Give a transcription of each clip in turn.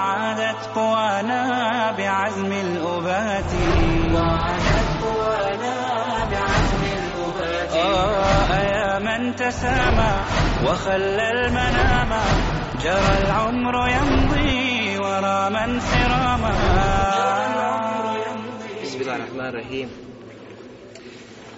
وعادت قوانا بعزم الأبات. وعادت قوانا بعزم الأبات. آه يا من تسامى وخلى المنام. جرى العمر يمضي ورا من سراما. بسم الله الرحمن الرحيم.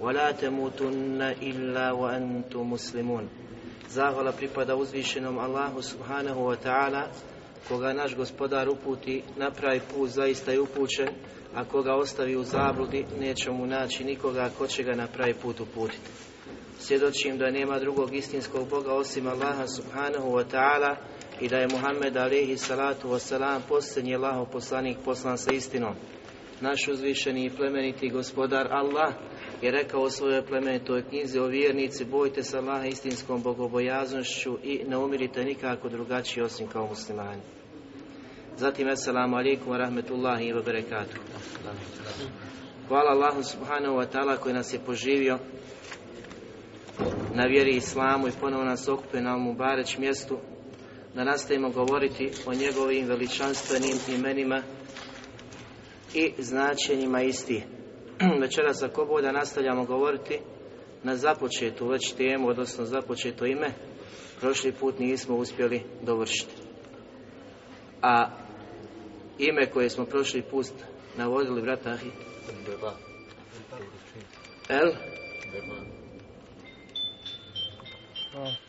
ولا تموتن إلا وأنتم مسلمون Zahvala pripada uzvišenom Allahu subhanahu wa ta'ala koga naš gospodar uputi na pravi put zaista je upućen a koga ostavi u zabludi neće mu naći nikoga ko će ga na pravi put uputiti. Svjedočim da nema drugog istinskog Boga osim Allaha subhanahu wa ta'ala i da je Muhammed alihi salatu wasalam posljednji Allahov poslanik poslan sa istinom. Naš uzvišeni i plemeniti gospodar Allah je rekao u svojoj plemenitoj knjizi o vjernici bojte se Allaha istinskom bogobojaznošću i ne umirite nikako drugačiji osim kao muslimani. Zatim, assalamu alaikum wa rahmetullahi wa barakatuh. Hvala Allahu subhanahu wa ta'ala koji nas je poživio na vjeri islamu i ponovo nas okupio na ovom bareć mjestu da nastavimo govoriti o njegovim veličanstvenim imenima i značenjima isti. Večeras ako Bog da nastavljamo govoriti na započetu već temu, odnosno započeto ime, prošli put nismo uspjeli dovršiti. A ime koje smo prošli put navodili, brat Ahi? El?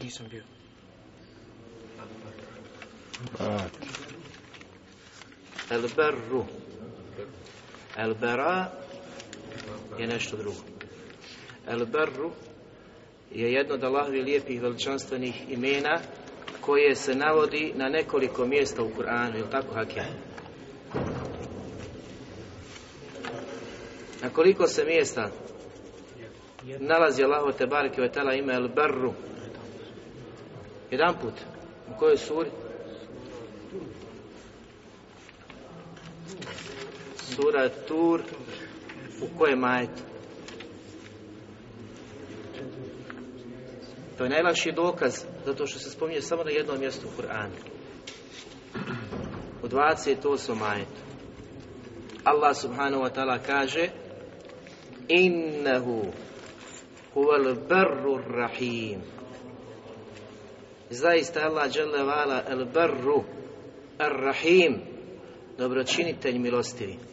Nisam bio. El berru. El bera je nešto drugo. El berru je jedno od Allahovi lijepih veličanstvenih imena koje se navodi na nekoliko mjesta u Kur'anu, je tako Hakim? Na koliko se mjesta nalazi Allahu te bareke ime El Berru? Jedan put. U kojoj suri? Sura Tur u kojem majetu? To je najlakši dokaz zato što se spominje samo na jednom mjestu u Kur'anu. U 28 majetu. Allah subhanahu wa ta'ala kaže Innehu huval barru rahim Zaista Allah dželle vala el barru ar-rahim dobročinitelj milostivi.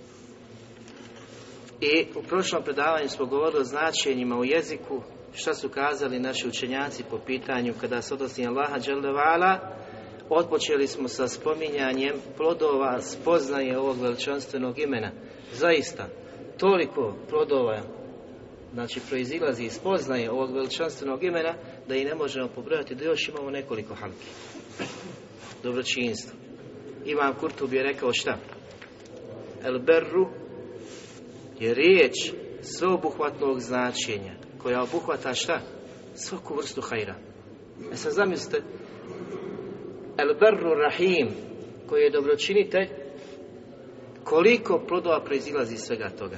I u prošlom predavanju smo govorili o značenjima u jeziku, šta su kazali naši učenjaci po pitanju kada se odnosi Allaha dželle vala, otpočeli smo sa spominjanjem plodova spoznaje ovog veličanstvenog imena. Zaista, toliko plodova znači proizilazi iz spoznaje ovog veličanstvenog imena da i ne možemo pobrojati da još imamo nekoliko halki. Dobročinstvo. Ivan Kurtub je rekao šta? El berru je riječ sveobuhvatnog značenja koja obuhvata šta? Svaku vrstu hajra. E sad zamislite El berru rahim koji je dobročinitelj koliko plodova proizilazi iz svega toga.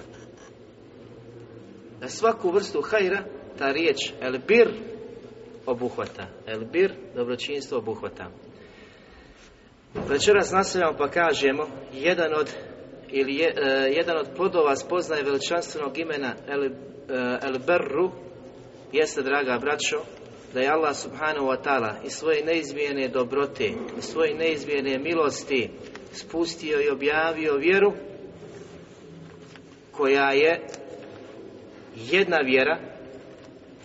Na svaku vrstu hajra ta riječ el bir obuhvata. El bir dobročinstvo obuhvata. Večeras nastavljamo pa kažemo jedan od ili je, uh, jedan od plodova spoznaje veličanstvenog imena El, uh, El Berru jeste, draga braćo, da je Allah subhanahu wa ta'ala i svoje neizmjene dobrote i svoje neizmjene milosti spustio i objavio vjeru koja je jedna vjera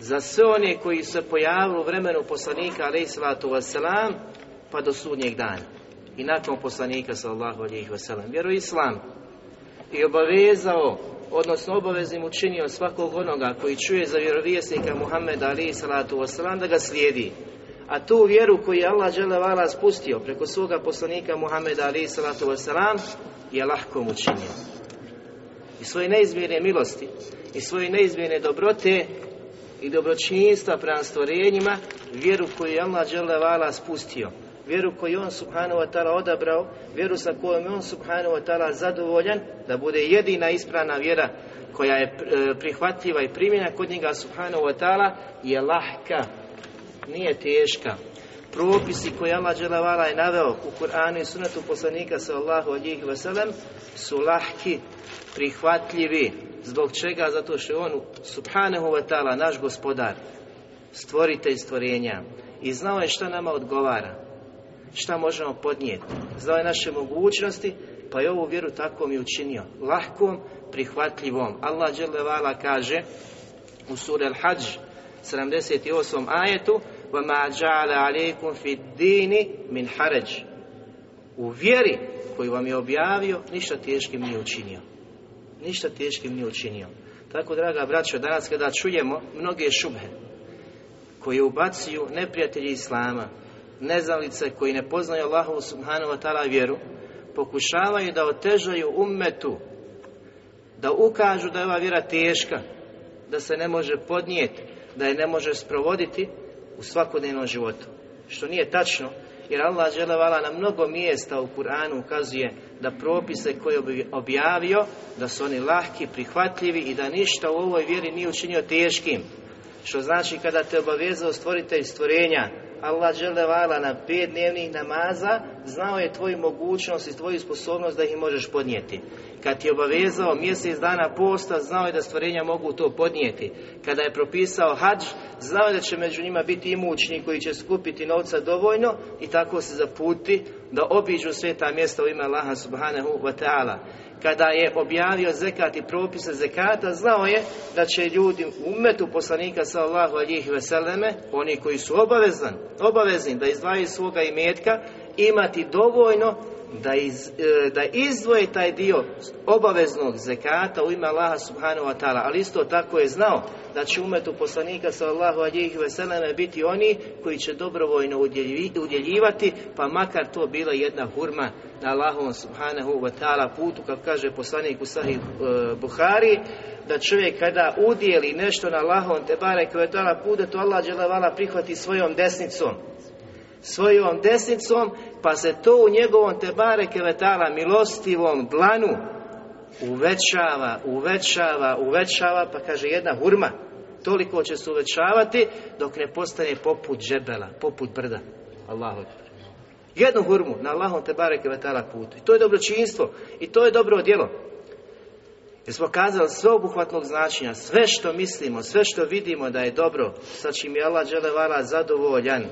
za sve one koji se pojavili u vremenu poslanika alaih salatu wasalam pa do sudnjeg dana i nakon poslanika sallallahu alaihi wasalam vjeru islam i obavezao odnosno obaveznim učinio svakog onoga koji čuje za vjerovjesnika Muhammeda alaihi salatu wasalam da ga slijedi. A tu vjeru koju je Allah vala spustio preko svoga poslanika Muhammeda alaihi salatu wasalam je lahko mu učinio. I svoje neizmjerne milosti i svoje neizmjerne dobrote i dobročinjstva prema stvorenjima vjeru koju je Allah vala spustio vjeru koju on subhanahu wa ta'ala odabrao vjeru sa kojom je on subhanahu wa ta'ala zadovoljan da bude jedina ispravna vjera koja je e, prihvatljiva i primjena kod njega subhanahu wa ta'ala je lahka nije teška propisi koje Allah dželevala je naveo u Kur'anu i sunetu poslanika sallahu alihi wasallam su lahki, prihvatljivi. Zbog čega? Zato što je on subhanahu wa ta'ala naš gospodar, stvoritelj stvorenja i znao je šta nama odgovara, šta možemo podnijeti. Znao je naše mogućnosti, pa je ovu vjeru tako mi učinio. Lahkom, prihvatljivom. Allah dželevala kaže u suri Al-Hajj 78. ajetu وَمَا جَعَلَ عَلَيْكُمْ فِي الدِّينِ مِنْ حَرَجِ U vjeri koju vam je objavio, ništa teškim nije učinio. Ništa teškim nije učinio. Tako, draga braćo, danas kada čujemo mnoge šubhe koje ubacuju neprijatelji Islama, neznalice koji ne poznaju Allahu subhanahu wa ta'ala vjeru, pokušavaju da otežaju ummetu, da ukažu da je ova vjera teška, da se ne može podnijeti, da je ne može sprovoditi, u svakodnevnom životu. Što nije tačno, jer Allah želevala na mnogo mjesta u Kur'anu ukazuje da propise koje je objavio, da su oni lahki, prihvatljivi i da ništa u ovoj vjeri nije učinio teškim. Što znači kada te obavezao stvoritelj stvorenja, Allah vala na pet dnevnih namaza, znao je tvoju mogućnost i tvoju sposobnost da ih možeš podnijeti. Kad je obavezao mjesec dana posta, znao je da stvorenja mogu to podnijeti. Kada je propisao hađ, znao je da će među njima biti imućni koji će skupiti novca dovoljno i tako se zaputi da obiđu sve ta mjesta u ime Allaha subhanahu wa ta'ala kada je objavio zekat i propise zekata, znao je da će ljudi umetu poslanika sallahu alihi veseleme, oni koji su obavezan, obavezni da izdvajaju svoga imetka, imati dovoljno da, iz, e, da izdvoje taj dio obaveznog zekata u ime Allaha subhanahu wa ta'ala, ali isto tako je znao da će umetu poslanika sallallahu alihi veseleme biti oni koji će dobrovoljno udjeljivati, pa makar to bila jedna hurma na Allahovom subhanahu wa ta'ala putu, kako kaže poslanik u sahih e, Buhari, da čovjek kada udjeli nešto na Allahovom te barek je ta'ala put, da to Allah prihvati svojom desnicom. Svojom desnicom, pa se to u njegovom tebare kevetala milostivom dlanu uvećava, uvećava, uvećava, pa kaže jedna hurma, toliko će se uvećavati dok ne postane poput džebela, poput brda. Allahu Jednu hurmu na Allahom te bareke vetala putu. I to je dobročinstvo. I to je dobro djelo. Jer smo kazali sveobuhvatnog značenja, sve što mislimo, sve što vidimo da je dobro, sa čim je Allah dželevala zadovoljan,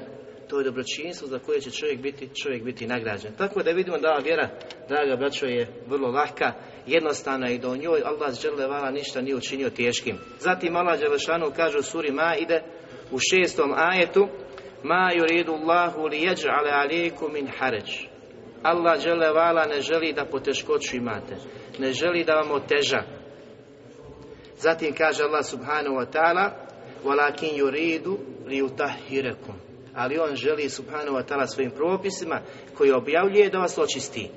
to je dobročinstvo za koje će čovjek biti, čovjek biti nagrađen. Tako da vidimo da ova vjera, draga braćo, je vrlo lahka, jednostavna i u njoj Allah dželevala ništa nije učinio teškim. Zatim Allah dželešanu kaže u suri ide u šestom ajetu Ma yuridu Allahu li yaj'ala alaykum min haraj. Allah dželevala ne želi da poteškoću imate. Ne želi da vam oteža. Zatim kaže Allah subhanahu wa ta'ala Walakin yuridu li ali on želi subhanahu wa ta'ala svojim propisima koji objavljuje da vas očisti.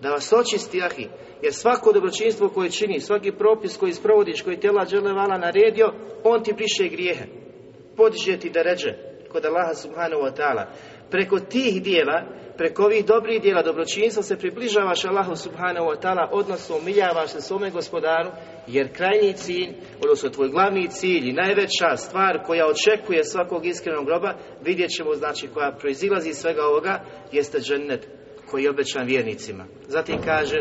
Da vas očisti, ahi, jer svako dobročinstvo koje čini, svaki propis koji sprovodiš, koji tela vala naredio, on ti briše grijehe. Podiže ti da ređe kod Allaha subhanahu wa ta'ala. Preko tih dijela, preko ovih dobrih dijela dobročinstva se približavaš Allahu subhanahu wa ta'ala, odnosno umiljavaš se svome gospodaru, jer krajnji cilj, odnosno tvoj glavni cilj i najveća stvar koja očekuje svakog iskrenog groba, vidjet ćemo znači koja proizilazi iz svega ovoga, jeste džennet koji je obećan vjernicima. Zatim kaže,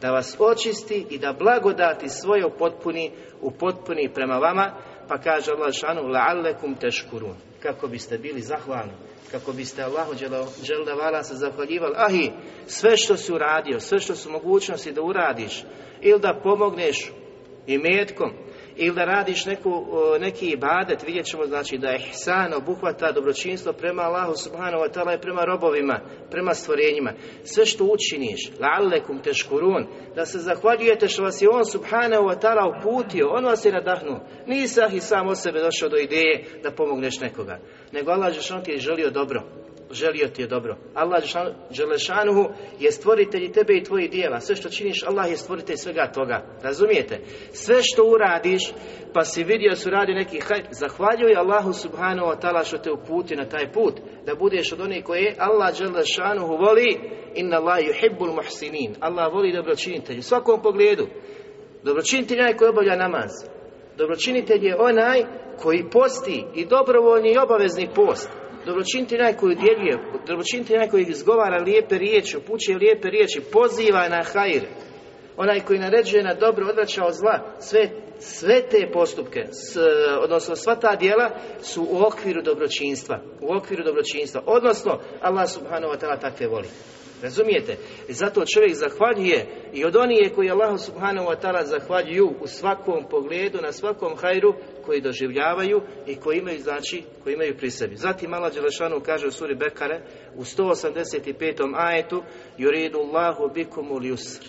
da vas očisti i da blagodati svoje upotpuni, upotpuni prema vama, pa kaže Allah šanu, la'allekum teškurun kako biste bili zahvalni, kako biste Allahu dželdavala se zahvaljivali, ahi, sve što si uradio, sve što su mogućnosti da uradiš, ili da pomogneš i metkom, ili da radiš neku, neki ibadet, vidjet ćemo znači da je ihsan obuhvata dobročinstvo prema Allahu subhanahu wa ta'ala i prema robovima, prema stvorenjima. Sve što učiniš, la'allekum teškurun, da se zahvaljujete što vas je on subhanahu wa ta'ala uputio, on vas je nadahnuo. Nisi i sam od sebe došao do ideje da pomogneš nekoga, nego Allah je ti je želio dobro želio ti je dobro. Allah Đelešanuhu je stvoritelj tebe i tvojih dijela. Sve što činiš, Allah je stvoritelj svega toga. Razumijete? Sve što uradiš, pa si vidio su radi neki hajt, zahvaljuj Allahu subhanahu wa ta'ala što te uputi na taj put. Da budeš od onih koje Allah Đelešanuhu voli, inna Allah yuhibbul muhsinin. Allah voli dobročinitelj u svakom pogledu. Dobročinitelj je koji obavlja namaz. Dobročinitelj je onaj koji posti i dobrovoljni i obavezni post dobročiniti onaj koji udjeljuje, dobročiniti onaj koji izgovara lijepe riječi, upućuje lijepe riječi, poziva na hajr, onaj koji naređuje na dobro, odvraća od zla, sve, sve te postupke, s, odnosno sva ta djela su u okviru dobročinstva, u okviru dobročinstva, odnosno Allah subhanahu wa ta'ala takve voli. Razumijete? Zato čovjek zahvaljuje i od onih koji Allah subhanahu wa ta'ala zahvaljuju u svakom pogledu, na svakom hajru koji doživljavaju i koji imaju, znači, koji imaju pri sebi. Zatim Allah Đelešanu kaže u suri Bekare u 185. ajetu Yuridu Allahu bikumul yusr.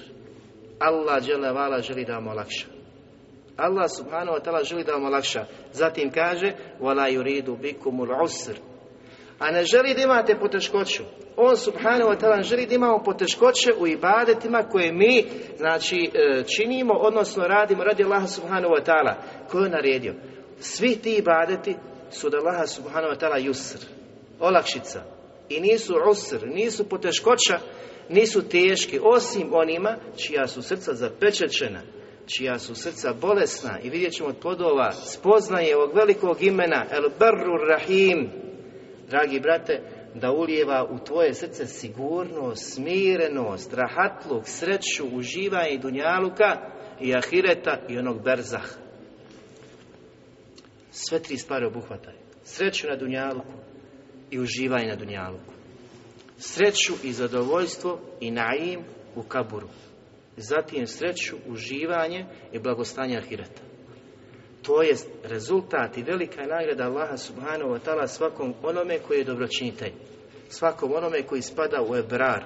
Allah Đelevala želi da vam olakša. Allah subhanahu wa ta'ala želi da vam olakša. Zatim kaže Wala yuridu bikumul usr a ne želi da imate poteškoću. On subhanahu wa ta'ala želi da imamo poteškoće u ibadetima koje mi znači e, činimo, odnosno radimo radi Allaha subhanahu wa ta'ala. Ko je naredio? Svi ti ibadeti su da Allaha subhanahu wa ta'ala yusr, olakšica. I nisu usr, nisu poteškoća, nisu teški, osim onima čija su srca zapečećena, čija su srca bolesna i vidjet ćemo od plodova spoznaje ovog velikog imena El Barru Rahim, dragi brate, da ulijeva u tvoje srce sigurnost, smirenost, rahatluk, sreću, uživanje dunjaluka i ahireta i onog berzah. Sve tri stvari obuhvataju. Sreću na dunjaluku i uživanje na dunjaluku. Sreću i zadovoljstvo i naim u kaburu. Zatim sreću, uživanje i blagostanje ahireta. To je rezultat i velika nagrada Allaha subhanahu wa ta'ala svakom onome koji je dobročinitelj. Svakom onome koji spada u ebrar.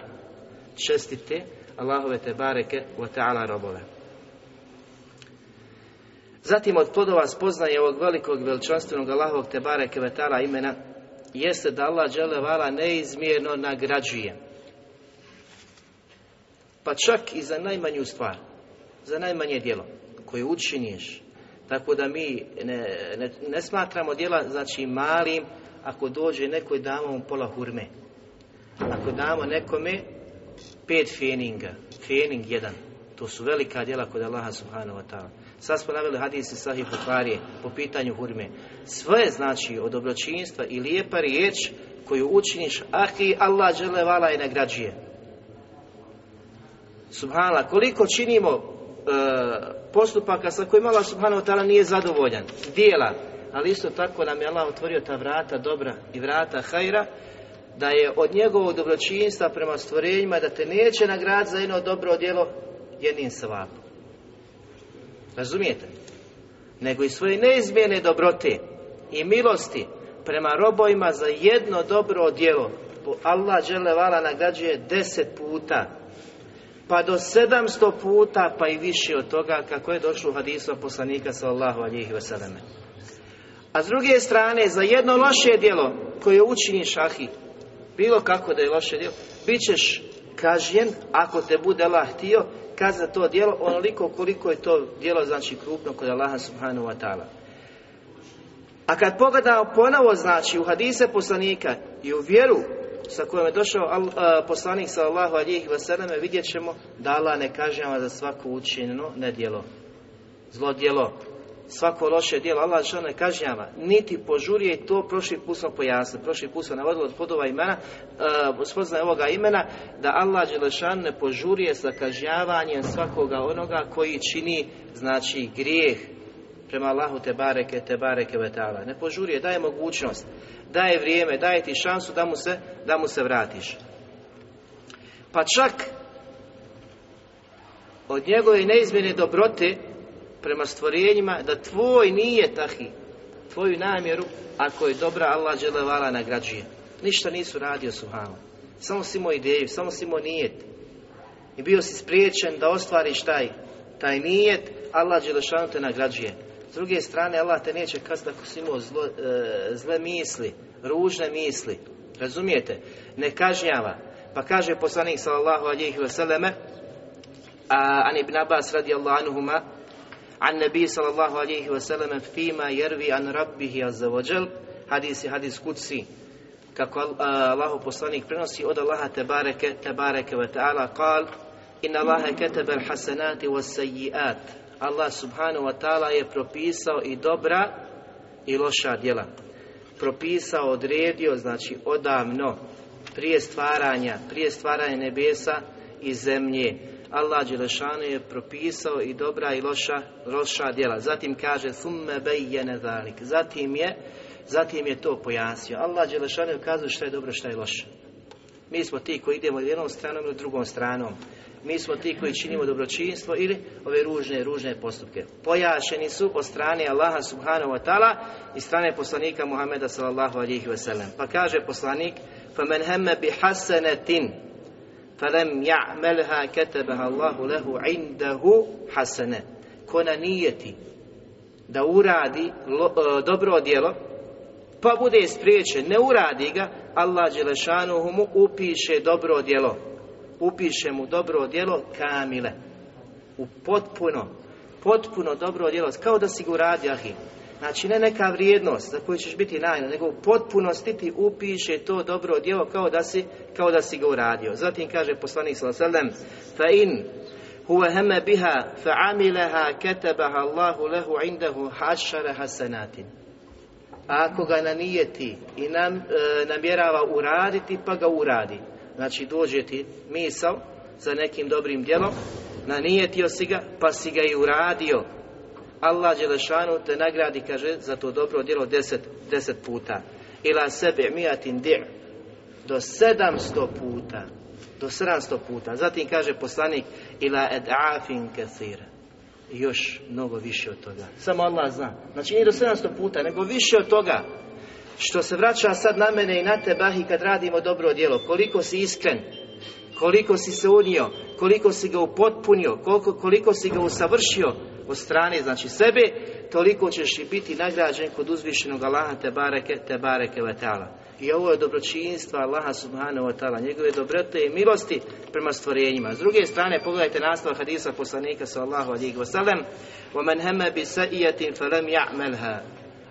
Čestite Allahove te bareke wa ta'ala robove. Zatim od plodova spoznaje ovog velikog veličanstvenog Allahovog te bareke wa ta'ala imena jeste da Allah vala neizmjerno nagrađuje. Pa čak i za najmanju stvar, za najmanje djelo koje učiniš, tako da mi ne, ne, ne smatramo djela znači malim ako dođe neko i damo mu pola hurme. Ako damo nekome pet feninga, fening jedan, to su velika djela kod Allaha subhanahu wa ta'ala. Sad smo naveli hadisi sahih Bukharije po pitanju hurme. Sve znači od dobročinstva i lijepa riječ koju učiniš, ahi Allah vala i nagrađuje. Subhanallah, koliko činimo E, postupaka sa kojima Allah subhanahu wa ta'ala nije zadovoljan, dijela, ali isto tako nam je Allah otvorio ta vrata dobra i vrata hajra, da je od njegovog dobročinstva prema stvorenjima da te neće nagraditi za jedno dobro djelo jednim savapom. Razumijete? Nego i svoje neizmjene dobrote i milosti prema robovima za jedno dobro djelo Allah žele vala nagrađuje deset puta pa do sedamsto puta, pa i više od toga, kako je došlo u hadisu poslanika sallallahu alihi vseleme. A s druge strane, za jedno loše djelo koje učiniš ahi, bilo kako da je loše djelo, bit ćeš kažnjen ako te bude Allah htio, kad za to djelo onoliko koliko je to djelo znači krupno kod Allaha subhanahu wa ta'ala. A kad pogledamo ponovo znači u hadise poslanika i u vjeru sa kojom je došao al, poslanik sallallahu alihi vseleme vidjet ćemo da Allah ne kažnjava za svako učinjeno nedjelo. Zlo djelo, svako loše djelo, Allah ne kažnjava, niti požurije to prošli put smo pojasnili, prošli put smo navodili od podova imena, spoznaje ovoga imena, da Allah Đelešan ne požurije sa kažnjavanjem svakoga onoga koji čini, znači, grijeh prema Allahu te bareke, te bareke vetala. Ne požurije, daje mogućnost, daje vrijeme, daje ti šansu da mu se, da mu se vratiš. Pa čak od njegove neizmjene dobrote prema stvorenjima da tvoj nije tahi, tvoju namjeru, ako je dobra Allah dželevala nagrađuje. Ništa nisu radio Subhanu. Samo si imao ideju, samo si imao nijet. I bio si spriječen da ostvariš taj, taj nijet, Allah Đelešanu te nagrađuje. S druge strane, Allah te neće kazati ako si imao zlo, e, zle misli, ružne misli. Razumijete? Ne kažnjava. Pa kaže poslanik sallallahu alihi vseleme, a, an ibn Abbas radijallahu anuhuma, an nebi sallallahu alihi vseleme, fima jervi an rabbihi azza wa hadis je hadis kutsi, kako Allahu poslanik prenosi od Allaha tebareke, tebareke ve ta'ala, kal, inna Allahe ketebe al-hasanati was. Allah subhanahu wa ta'ala je propisao i dobra i loša djela. Propisao, odredio, znači odavno, prije stvaranja, prije stvaranja nebesa i zemlje. Allah Đelešanu je propisao i dobra i loša, loša djela. Zatim kaže, thumme bejjene zalik. Zatim je Zatim je to pojasnio. Allah Đelešanu ukazuje šta je dobro, šta je loše. Mi smo ti koji idemo jednom stranom ili drugom stranom Mi smo ti koji činimo dobročinstvo ili ove ružne, ružne postupke. Pojašeni su od strane Allaha subhanahu wa ta'ala i strane poslanika Muhameda sallallahu alihi wasallam. Pa kaže poslanik, فَمَنْ هَمَّ بِحَسَنَةٍ فَلَمْ يَعْمَلْهَا كَتَبَهَا اللَّهُ لَهُ عِنْدَهُ حَسَنَ Ko na nijeti da uradi lo, dobro djelo, pa bude spriječen, ne uradi ga, Allah Đelešanuhu mu upiše dobro djelo. Upiše mu dobro djelo kamile. U potpuno, potpuno dobro djelo, kao da si ga uradio. Znači ne neka vrijednost za koju ćeš biti najna, nego u potpunosti ti upiše to dobro djelo kao da si, kao da si ga uradio. Zatim kaže poslanik sallallahu fa in huwa hama biha fa amilaha katabaha Allahu lahu indahu hašara hasanatin ako ga nanijeti i nam, e, namjerava uraditi, pa ga uradi. Znači dođe ti misao za nekim dobrim djelom, nanijetio si ga, pa si ga i uradio. Allah Đelešanu te nagradi, kaže, za to dobro djelo deset, deset puta. Ila sebe mijatin dir. Do sedamsto puta. Do sedamsto puta. Zatim kaže poslanik, ila ed'afin kathira još mnogo više od toga. Samo Allah zna. Znači nije do 700 puta, nego više od toga Što se vraća sad na mene i na tebe i kad radimo dobro djelo. Koliko si iskren, koliko si se unio, koliko si ga upotpunio, koliko, koliko si ga usavršio od strane, znači sebe, toliko ćeš i biti nagrađen kod uzvišenog Allaha te bareke, te bareke vetala. I ovo je dobročinstva Allaha subhanahu wa ta'ala, njegove dobrote i milosti prema stvorenjima. S druge strane, pogledajte nastavak hadisa poslanika sallahu alihi wasallam وَمَنْ هَمَ بِسَئِيَةٍ فَلَمْ يَعْمَلْهَا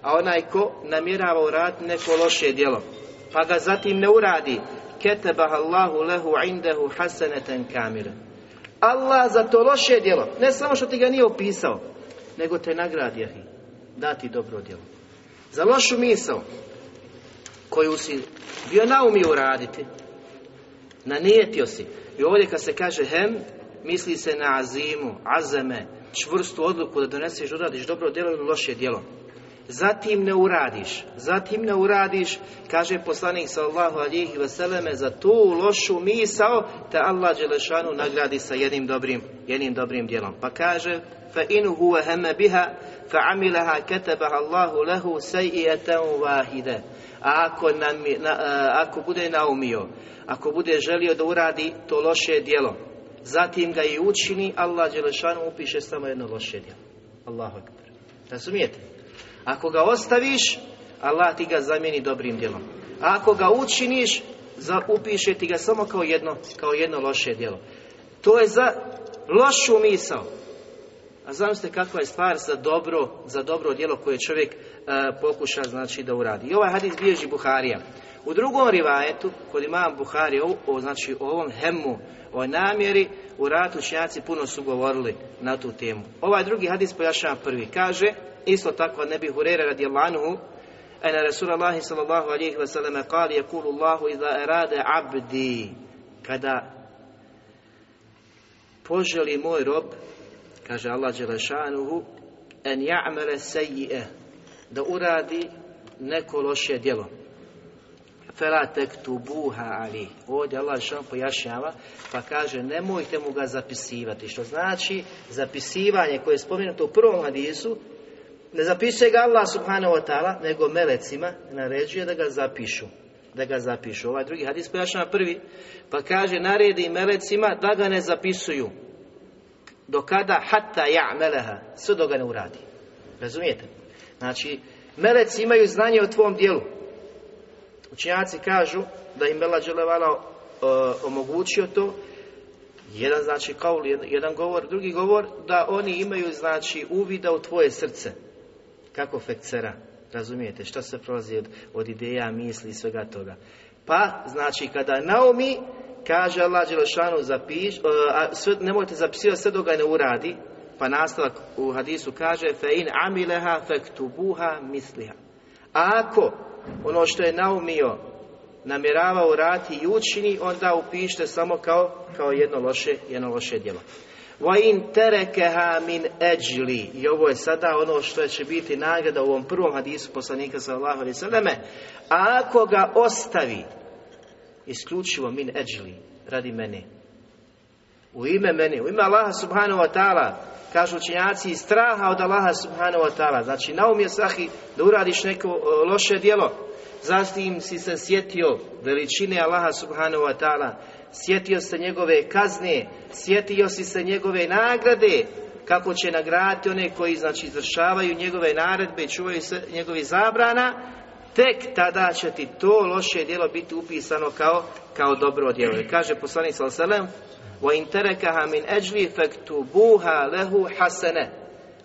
a onaj ko namjerava uraditi neko loše djelo, pa ga zatim ne uradi, ketebah Allahu lehu indehu hasaneten kamire. Allah za to loše djelo, ne samo što ti ga nije opisao, nego te nagradi, jahi, dati dobro djelo. Za lošu misao, koju si bio naumio uraditi, nanijetio si. I ovdje kad se kaže hem, misli se na azimu, azeme, čvrstu odluku da doneseš, uradiš dobro djelo ili loše djelo. Zatim ne uradiš, zatim ne uradiš, kaže poslanik sallahu alihi vseleme, za tu lošu misao, te Allah Đelešanu nagradi sa jednim dobrim, jednim dobrim djelom. Pa kaže, fa in huwa hemme biha, fa amilaha katabaha Allahu lehu sejijeten vahide. A ako, nam, na, ako bude naumio, ako bude želio da uradi to loše djelo, zatim ga i učini, Allah Đelešanu upiše samo jedno loše djelo. Allahu akbar. Razumijete? Ako ga ostaviš, Allah ti ga zamijeni dobrim djelom. A ako ga učiniš, upiše ti ga samo kao jedno, kao jedno loše djelo. To je za lošu misao. A zamislite kakva je stvar za dobro, za dobro djelo koje čovjek e, pokuša znači da uradi. I ovaj hadis bilježi Buharija. U drugom rivajetu, kod imam Buhari, o, znači o ovom hemmu, o namjeri, u ratu učenjaci puno su govorili na tu temu. Ovaj drugi hadis pojašnjava prvi. Kaže, isto tako ne bi Hurere radijallahu anhu, ena Rasulallahi sallallahu alihi wasallam kali, yakulu Allahu iza erade abdi, kada poželi moj rob, kaže Allah Đelešanuhu, en ja'mele seji'e, da uradi neko loše djelo. Fela buha ali. Ovdje Allah što pojašnjava, pa kaže nemojte mu ga zapisivati. Što znači zapisivanje koje je spomenuto u prvom hadisu, ne zapisuje ga Allah subhanahu wa ta'ala, nego melecima naređuje da ga zapišu. Da ga zapišu. Ovaj drugi hadis pojašnjava prvi, pa kaže naredi melecima da ga ne zapisuju. Do kada hatta ja meleha, sve do ga ne uradi. Razumijete? Znači, meleci imaju znanje o tvom dijelu. Učenjaci kažu da im Bela Đelevala omogućio to, jedan znači kao jedan govor, drugi govor, da oni imaju znači uvida u tvoje srce. Kako fekcera, razumijete, što se prolazi od, od ideja, misli i svega toga. Pa, znači, kada Naomi kaže Allah Đelešanu zapiš, uh, sve, nemojte zapisivati sve dok ga ne uradi, pa nastavak u hadisu kaže fe in amileha fektubuha misliha. A ako ono što je naumio namjeravao rati i učini, onda upište samo kao, kao jedno loše, jedno loše djelo. In terekeha min eđli. I ovo je sada ono što će biti nagrada u ovom prvom hadisu poslanika sallallahu alaihi sallame. A ako ga ostavi, isključivo min eđli, radi mene. U ime mene, u ime Allaha subhanahu wa ta'ala, kažu učenjaci, iz straha od Allaha subhanahu wa ta'ala. Znači, naumije sahi da uradiš neko loše djelo, zatim si se sjetio veličine Allaha subhanahu wa ta'ala, sjetio se njegove kazne, sjetio si se njegove nagrade, kako će nagraditi one koji znači izvršavaju njegove naredbe i čuvaju se njegovi zabrana, tek tada će ti to loše djelo biti upisano kao, kao dobro djelo. I kaže poslanik sallallahu وَإِنْ تَرَكَهَا مِنْ أَجْلِ فَكْتُبُوهَا لَهُ حَسَنَ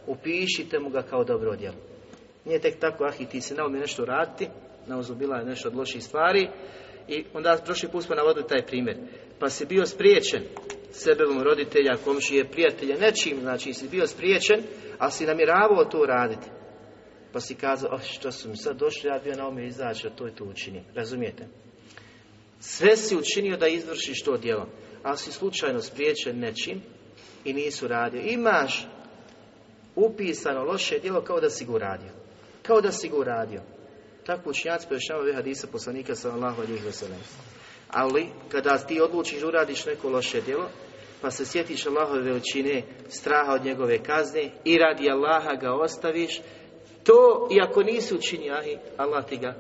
Upišite mu ga kao dobro djelo. Nije tek tako, ah i ti se naumi nešto raditi, nauzubila je nešto od loših stvari, i onda prošli put smo navodili taj primjer. Pa si bio spriječen sebevom roditelja, komšije, prijatelja, nečim, znači si bio spriječen, ali si namjeravao to raditi. Pa si kazao, oh, što su mi sad došli, ja bio na ome izaći, a to je to učinim. Razumijete? Sve si učinio da izvršiš to djelo ali si slučajno spriječen nečim i nisu radio. Imaš upisano loše djelo kao da si ga uradio. Kao da si ga uradio. Tako učinjaci pojašnjava ove hadisa poslanika sallallahu alaihi wa sallam. Ali, kada ti odlučiš uradiš neko loše djelo, pa se sjetiš Allahove veličine, straha od njegove kazne i radi Allaha ga ostaviš, to, iako nisi učinio, Allah ti ga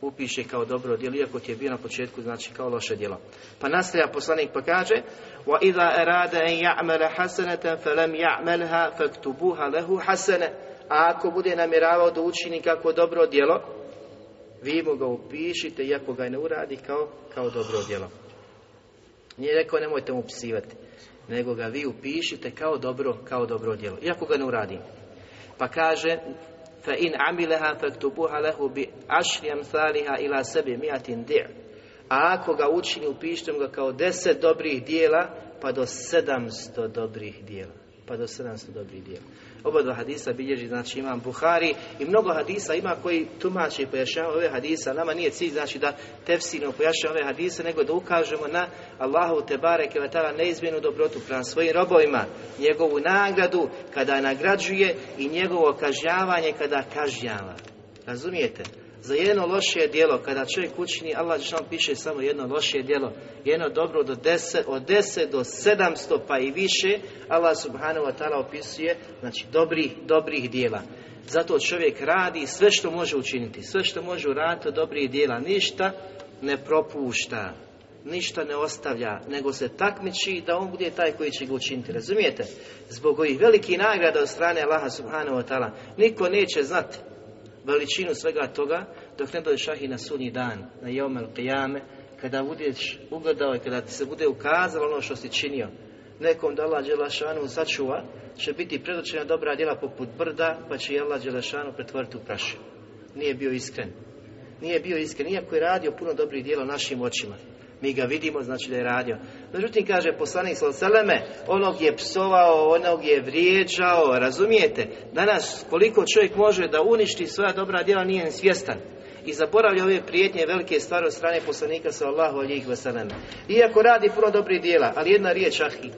upiše kao dobro djelo, iako ti je bio na početku, znači kao loše djelo. Pa nastavlja poslanik pa kaže وَإِذَا أَرَادَ أَنْ يَعْمَلَ حَسَنَةً فَلَمْ يَعْمَلْهَا فَاكْتُبُوهَا لَهُ حَسَنَ A ako bude namjeravao da učini kako dobro djelo, vi mu ga upišite, iako ga ne uradi, kao, kao dobro djelo. Nije rekao nemojte mu psivati, nego ga vi upišite kao dobro, kao dobro djelo, iako ga ne uradi. Pa kaže, fa in amileha faktubuha lehu bi ašrijam thaliha ila sebi miatin dir. A ako ga učini, upišite mu ga kao deset dobrih djela pa do sedamsto dobrih djela, Pa do sedamsto dobrih djela. Oba dva hadisa bilježi, znači imam Buhari i mnogo hadisa ima koji tumače i pojašnjavaju ove hadisa. Nama nije cilj, znači da tefsirno pojašnjavamo ove hadise, nego da ukažemo na Allahu te bareke vatala neizmjenu dobrotu prema svojim robovima, njegovu nagradu kada nagrađuje i njegovo kažnjavanje kada kažnjava. Razumijete? Za jedno loše djelo, kada čovjek učini, Allah vam piše samo jedno loše djelo, jedno dobro do deset, od deset do sedamsto pa i više, Allah subhanahu wa ta'ala opisuje, znači dobrih, dobrih djela. Zato čovjek radi sve što može učiniti, sve što može uraditi od dobrih djela, ništa ne propušta, ništa ne ostavlja, nego se takmiči da on bude taj koji će ga učiniti. Razumijete? Zbog ovih velikih nagrada od strane Allaha subhanahu wa ta'ala, niko neće znati veličinu svega toga dok ne dođeš šahi na sudnji dan, na jomel qiyame, kada budeš ugledao i kada ti se bude ukazalo ono što si činio, nekom da Allah Đelešanu sačuva, će biti predočena dobra djela poput brda, pa će i Allah Đelešanu pretvoriti u prašu. Nije bio iskren. Nije bio iskren, iako je radio puno dobrih djela našim očima. Mi ga vidimo, znači da je radio. Međutim, kaže poslanik Seleme, onog je psovao, onog je vrijeđao, razumijete? Danas, koliko čovjek može da uništi svoja dobra djela, nije svjestan. I zaboravlja ove prijetnje velike stvari od strane poslanika sallahu alijih vasaleme. Iako radi puno dobrih djela, ali jedna riječ ahi,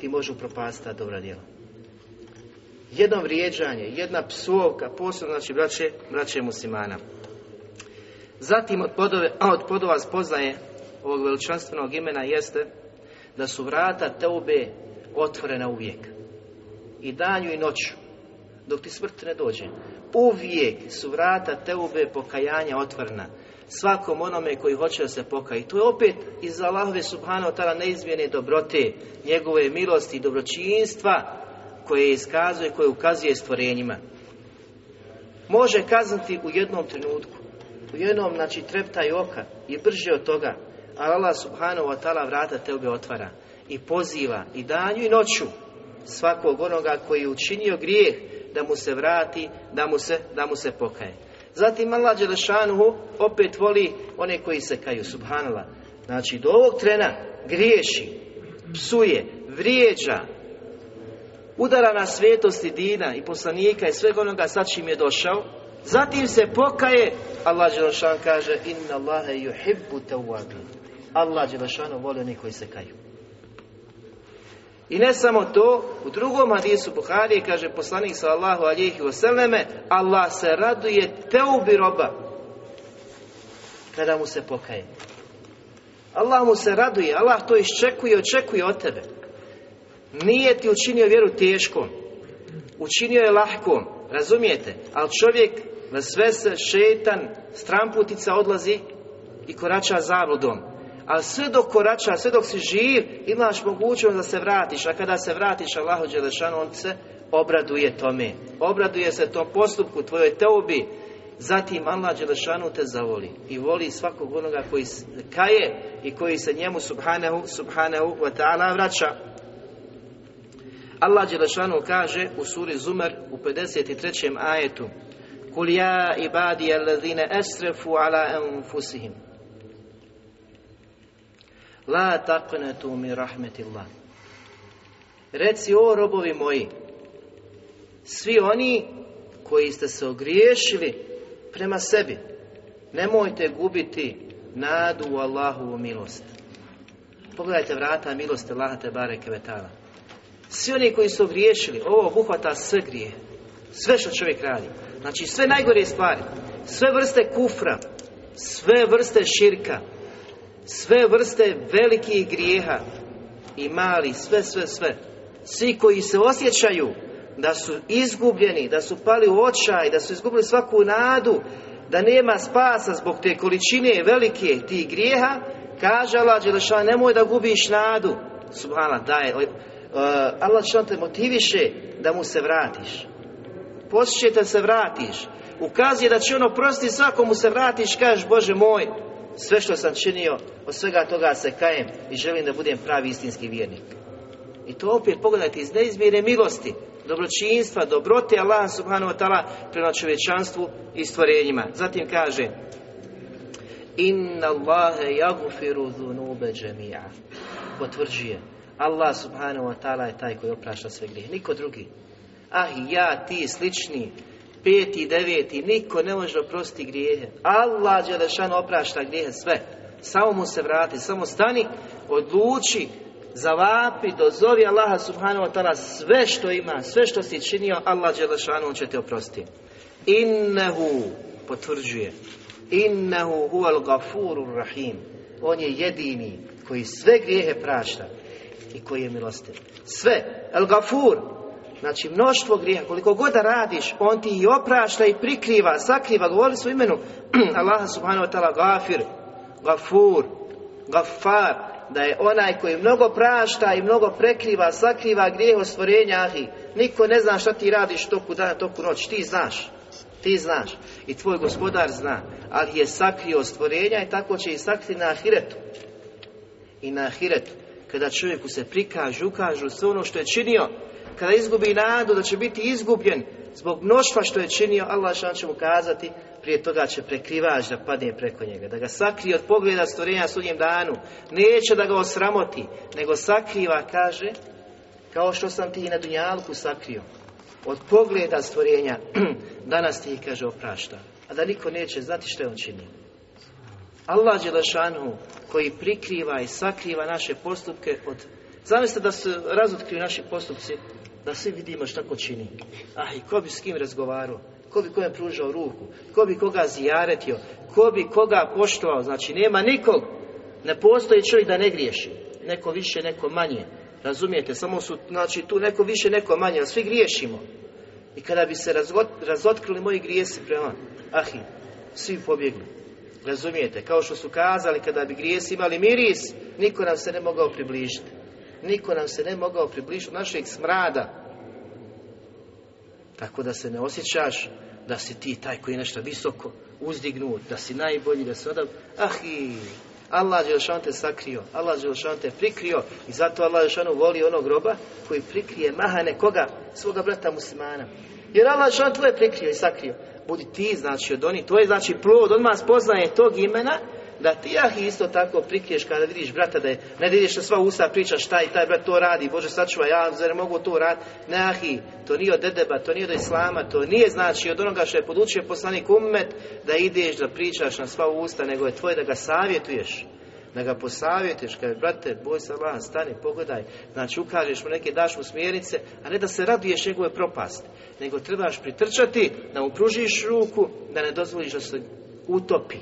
ti može upropastiti dobra djela. jedno vrijeđanje, jedna psovka, posebno znači braće, braće muslimana. Zatim od, podove, od podova spoznaje ovog veličanstvenog imena jeste da su vrata teube otvorena uvijek. I danju i noću. Dok ti smrt ne dođe. Uvijek su vrata teube pokajanja otvorena. Svakom onome koji hoće da se pokaji. To je opet iz Allahove subhanahu ta'ala neizmjene dobrote, njegove milosti i dobročinstva koje iskazuje, koje ukazuje stvorenjima. Može kazati u jednom trenutku, u jednom, znači, treptaj oka i brže od toga, Allah subhanahu wa ta'ala vrata teube otvara i poziva i danju i noću svakog onoga koji je učinio grijeh da mu se vrati, da mu se, da mu se pokaje. Zatim Allah Đelešanuhu opet voli one koji se kaju, subhanallah. Znači, do ovog trena griješi, psuje, vrijeđa, udara na svetosti dina i poslanika i svega onoga sa čim je došao, zatim se pokaje, Allah Đelešan kaže, inna Allahe yuhibbu tawabin. Allah Đelešanu voli oni koji se kaju. I ne samo to, u drugom hadisu Buhari kaže poslanik sallallahu alihi wasallame, Allah se raduje teubi roba kada mu se pokaje. Allah mu se raduje, Allah to iščekuje, očekuje od tebe. Nije ti učinio vjeru teškom, učinio je lahkom, razumijete? Ali čovjek na sve se šetan, stramputica odlazi i korača zabludom. Ali sve dok korača, sve dok si živ, imaš mogućnost da se vratiš. A kada se vratiš Allahu Đelešanu, on se obraduje tome. Obraduje se tom postupku, tvojoj teobi. Zatim Allah Đelešanu te zavoli. I voli svakog onoga koji kaje i koji se njemu subhanahu, subhanahu wa ta'ala vraća. Allah Đelešanu kaže u suri Zumer u 53. ajetu Kul ja ibadi alladhina asrafu ala anfusihim La taqnatu mi rahmetillah. Reci o robovi moji, svi oni koji ste se ogriješili prema sebi, nemojte gubiti nadu u Allahovu milost. Pogledajte vrata milosti Allaha te bareke vetala. Svi oni koji su ogriješili, ovo obuhvata sve grije, sve što čovjek radi. Znači sve najgore stvari, sve vrste kufra, sve vrste širka, sve vrste velikih grijeha i mali, sve, sve, sve. Svi koji se osjećaju da su izgubljeni, da su pali u očaj, da su izgubili svaku nadu, da nema spasa zbog te količine velike tih grijeha, kaže Allah Đelešan, nemoj da gubiš nadu. Subhana, daj, uh, Allah Đelešan te motiviše da mu se vratiš. Posjeće te se vratiš. Ukazuje da će ono prosti svakomu se vratiš, kažeš Bože moj, sve što sam činio, od svega toga se kajem i želim da budem pravi istinski vjernik. I to opet pogledajte iz neizmjerne milosti, dobročinstva, dobrote Allah subhanahu wa ta'ala prema čovječanstvu i stvorenjima. Zatim kaže Inna Allahe jagufiru dhunube džemija. Potvrđuje. Allah subhanahu wa ta'ala je taj koji oprašta sve grije. Niko drugi. Ah, ja, ti, slični, peti, deveti, niko ne može oprostiti grijehe. Allah Đelešan oprašta grijehe sve. Samo mu se vrati, samo stani, odluči, zavapi, dozovi Allaha subhanahu wa ta'ala sve što ima, sve što si činio, Allah Đelešanu će te oprostiti. Innehu, potvrđuje, innehu huval gafurur rahim. On je jedini koji sve grijehe prašta i koji je milostiv. Sve. El gafur, Znači mnoštvo grijeha, koliko god da radiš, on ti i oprašta i prikriva, sakriva, govori su imenu Allaha subhanahu wa ta'ala gafir, gafur, gafar, da je onaj koji mnogo prašta i mnogo prekriva, sakriva grijeh od stvorenja ahi. Niko ne zna šta ti radiš toku dana, toku noć, ti znaš. Ti znaš. I tvoj gospodar zna. Ali je sakrio stvorenja i tako će i sakriti na ahiretu. I na ahiretu. Kada čovjeku se prikažu, ukažu sve ono što je činio, kada izgubi nadu da će biti izgubljen zbog mnoštva što je činio, Allah šan će mu kazati, prije toga će prekrivač da padne preko njega, da ga sakrije od pogleda stvorenja sudnjem danu, neće da ga osramoti, nego sakriva, kaže, kao što sam ti i na Dunjalku sakrio, od pogleda stvorenja, danas ti kaže, oprašta, a da niko neće znati što je on činio. Allah Đelešanu koji prikriva i sakriva naše postupke od Zamislite da se razotkriju naši postupci Da svi vidimo šta ko čini. Ah, i ko bi s kim razgovarao? Ko bi kome pružao ruku? Ko bi koga zijaretio? Ko bi koga poštovao? Znači, nema nikog. Ne postoji čovjek da ne griješi. Neko više, neko manje. Razumijete? Samo su, znači, tu neko više, neko manje, ali svi griješimo. I kada bi se razotkrili moji grijesi prema Ahi, svi pobjegli. Razumijete? Kao što su kazali, kada bi grijesi imali miris, niko nam se ne mogao približiti. Niko nam se ne mogao približiti našeg smrada. Tako da se ne osjećaš da si ti taj koji je nešto visoko uzdignut, da si najbolji, da si odav... Ah i Allah Đelšan te sakrio, Allah Đelšan te prikrio i zato Allah Đelšanu voli onog groba koji prikrije mahane koga? Svoga brata muslimana. Jer Allah Đelšan tvoje prikrio i sakrio. Budi ti znači od onih, to je znači plod, odmah spoznaje tog imena da ti ah isto tako prikriješ kada vidiš brata da je, ne da ideš sva usta priča šta i taj brat to radi, Bože sačuva, ja zar mogu to raditi, ne ahi, to nije od dedeba, to nije od islama, to nije znači od onoga što je podučio poslanik umet da ideš da pričaš na sva usta, nego je tvoje da ga savjetuješ da ga posavjetuješ, kaže, brate, boj se Allah, stani, pogledaj, znači ukažeš mu neke, daš mu smjernice, a ne da se raduješ njegove propasti, nego trebaš pritrčati, da mu pružiš ruku, da ne dozvoliš da se utopi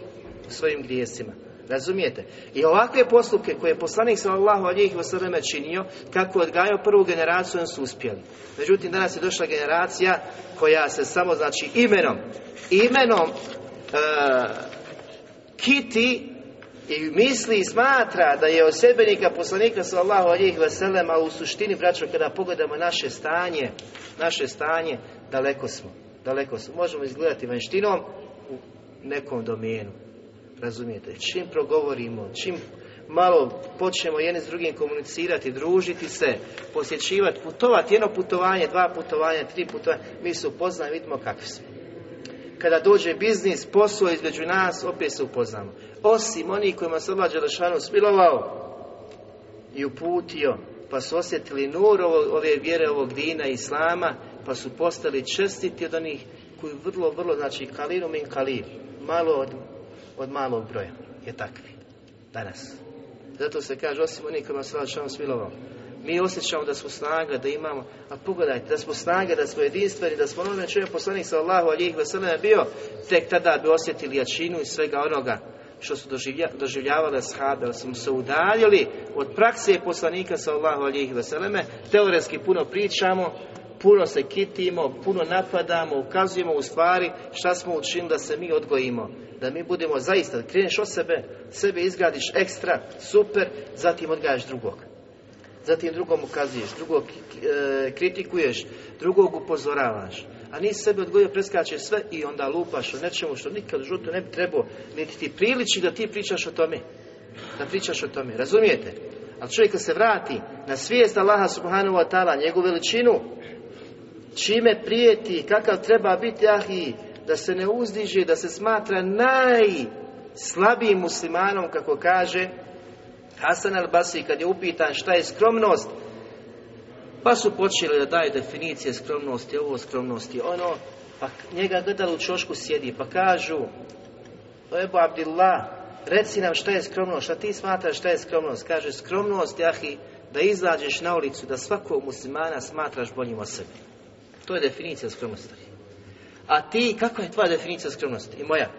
svojim grijesima. Razumijete? I ovakve postupke koje je poslanik sallallahu alihi wasallam činio, kako je odgajao prvu generaciju, on su uspjeli. Međutim, danas je došla generacija koja se samo, znači, imenom, imenom uh, kiti i misli i smatra da je od sebenika poslanika sallallahu alihi wasallam, a u suštini, braćo, kada pogledamo naše stanje, naše stanje, daleko smo. Daleko smo. Možemo izgledati vanštinom u nekom domenu Razumijete? Čim progovorimo, čim malo počnemo jedni s drugim komunicirati, družiti se, posjećivati, putovati, jedno putovanje, dva putovanja, tri putovanja, mi se upoznamo vidimo kakvi smo. Kada dođe biznis, posao između nas, opet se upoznamo. Osim onih kojima se Allah Đelešanu smilovao i uputio, pa su osjetili nur ove vjere ovog dina Islama, pa su postali čestiti od onih koji vrlo, vrlo, znači kalilu min kalil, malo od od malog broja je takvi danas. Zato se kaže, osim onih kojima se Allah smilovao, mi osjećamo da smo snaga, da imamo, a pogledajte, da smo snaga, da smo jedinstveni, da smo onome čuje poslanik sa Allahu alijih veselene bio, tek tada bi osjetili jačinu i svega onoga što su doživlja, doživljavali shabe, ali smo se udaljili od prakse poslanika sa Allahu alijih veseleme, teoretski puno pričamo, puno se kitimo, puno napadamo, ukazujemo u stvari šta smo učinili da se mi odgojimo da mi budemo zaista, kreneš od sebe, sebe izgradiš ekstra, super, zatim odgajaš drugog. Zatim drugom ukazuješ, drugog e, kritikuješ, drugog upozoravaš. A nisi sebe odgojio, preskačeš sve i onda lupaš o nečemu što nikad životu ne bi trebao, niti ti priliči da ti pričaš o tome. Da pričaš o tome, razumijete? Ali čovjek se vrati na svijest Allaha subhanahu wa ta'ala, njegovu veličinu, čime prijeti, kakav treba biti, ah i da se ne uzdiže, da se smatra najslabijim muslimanom, kako kaže Hasan al-Basri, kad je upitan šta je skromnost, pa su počeli da daju definicije skromnosti, ovo skromnosti, ono, pa njega gledali u čošku sjedi, pa kažu, Ebu Abdillah, reci nam šta je skromnost, šta ti smatraš šta je skromnost? Kaže, skromnost, jahi, da izađeš na ulicu, da svakog muslimana smatraš boljim od sebe. To je definicija skromnosti. A ti, kakva je tvoja definicija skromnosti i moja?